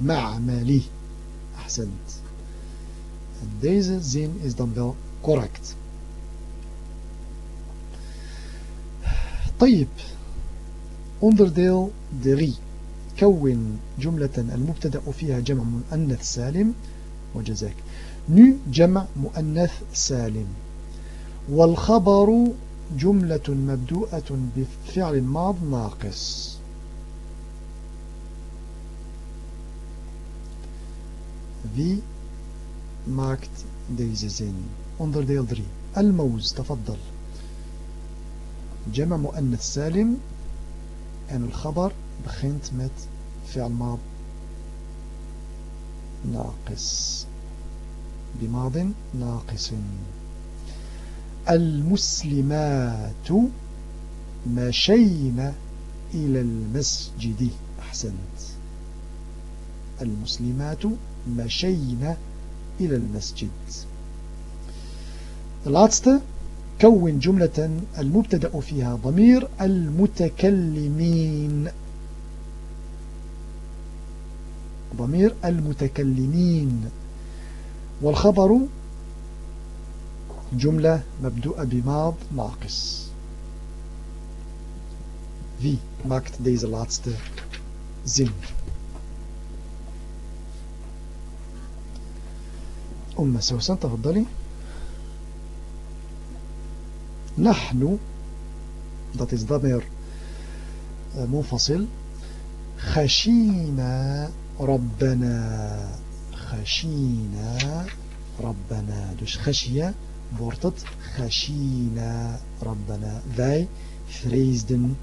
المعمل. أحسنت. Deze zin is dan wel correct. طيب. Onderdeel 3 كون جملة المبتدأ فيها جمع مؤنث سالم. وجزاك. نو جمع مؤنث سالم. والخبر جملة مبدوءة بفعل ماض ناقص Wie maakt deze zin? Onderdeel 3. Al-Mouz, tafaddal. Jama mu'annath salim en al-khabar begint met fi'al maad ناقص بماض ناقص المسلمات مشين إلى المسجد. أحسنت. المسلمات مشين إلى المسجد. العطسة كون جملة المبتدأ فيها. ضمير المتكلمين. ضمير المتكلمين. والخبر جملة مبدوءة بماض ناقص. Wie maakt deze laatste zin? أم سوسن تفضلي. نحن dat is ضمير منفصل. خشينا ربنا. خشينا ربنا. dus خشية. Wordt het خشينا ربنا wij vreesden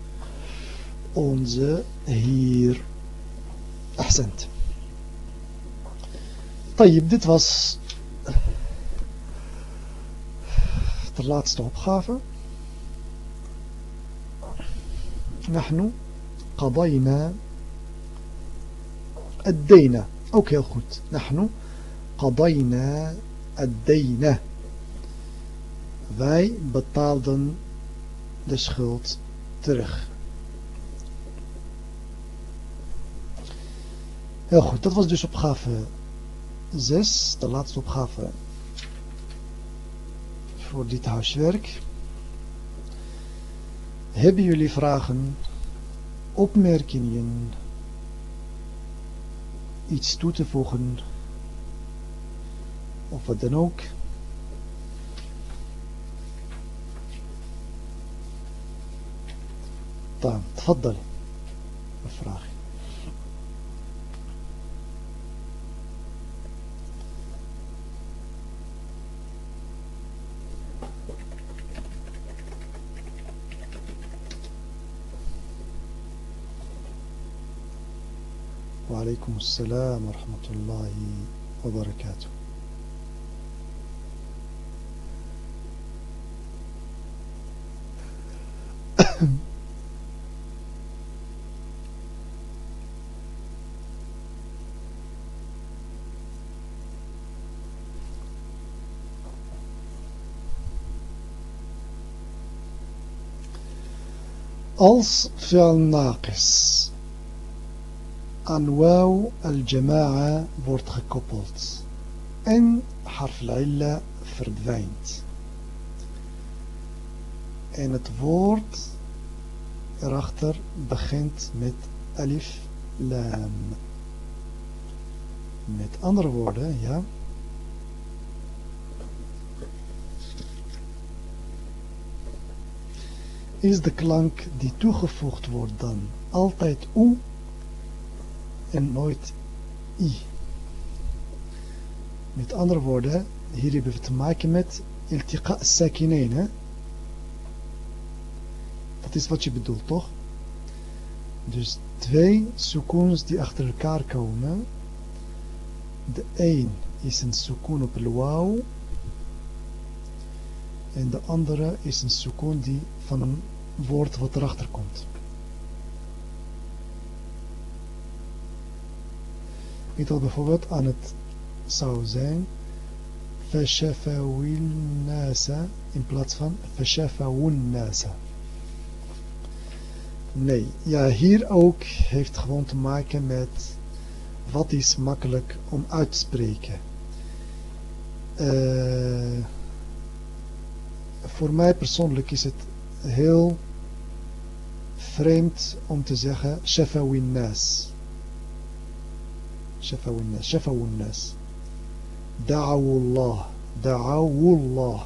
onze Heer أحسنت طيب dit was de laatste opgave نحن قضينا الدين heel goed نحن قضينا الدين wij betaalden de schuld terug heel goed dat was dus opgave 6 de laatste opgave voor dit huiswerk hebben jullie vragen opmerkingen iets toe te voegen of wat dan ook. طيب تفضل الفراغ وعليكم السلام ورحمة الله وبركاته. als fi'al naqis aan wauw al-jama'a wordt gekoppeld en harf al-illa verdwijnt. En het woord erachter begint met alif lam. Met andere woorden, ja. Is de klank die toegevoegd wordt dan altijd u en nooit i. Met andere woorden, hier hebben we te maken met iltiqa sakinain. Dat is wat je bedoelt, toch? Dus twee sukoons die achter elkaar komen. De een is een sukoon op de wauw. En de andere is een sukoon die van een woord wat erachter komt. Ik al bijvoorbeeld aan het zou zijn nasa in plaats van nasa. Nee, ja hier ook heeft gewoon te maken met wat is makkelijk om uit te spreken. Eh, voor mij persoonlijk is het heel vreemd om te zeggen Shafawinnas. Shafawinnas, Shafawinnas. Da'awullah, Da'awullah.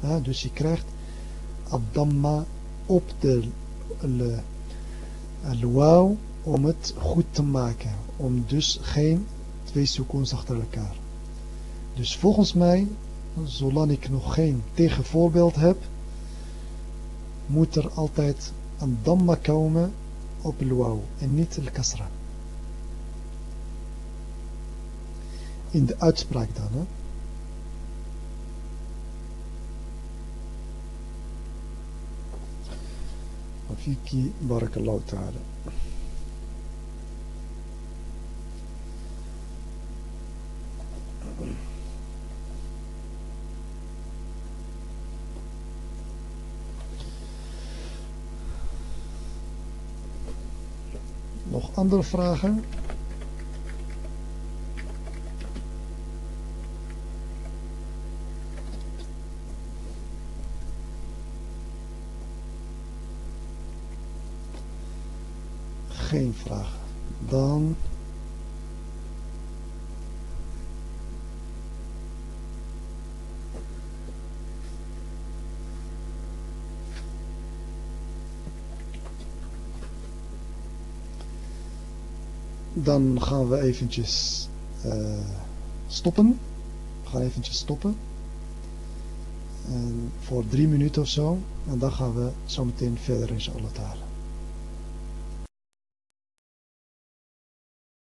Ja, dus je krijgt Abdamma op de luau om het goed te maken. Om dus geen twee seconden achter elkaar. Dus volgens mij, zolang ik nog geen tegenvoorbeeld heb, moet er altijd een damma komen op de wauw en niet de kasra. In de uitspraak dan. Hè? Rafiki Barakallahu Ta'ala. Andere vragen? geen vraag. Dan... Dan gaan we eventjes uh, stoppen. We gaan eventjes stoppen. En voor drie minuten of zo. En dan gaan we zo meteen verder in ta'ala.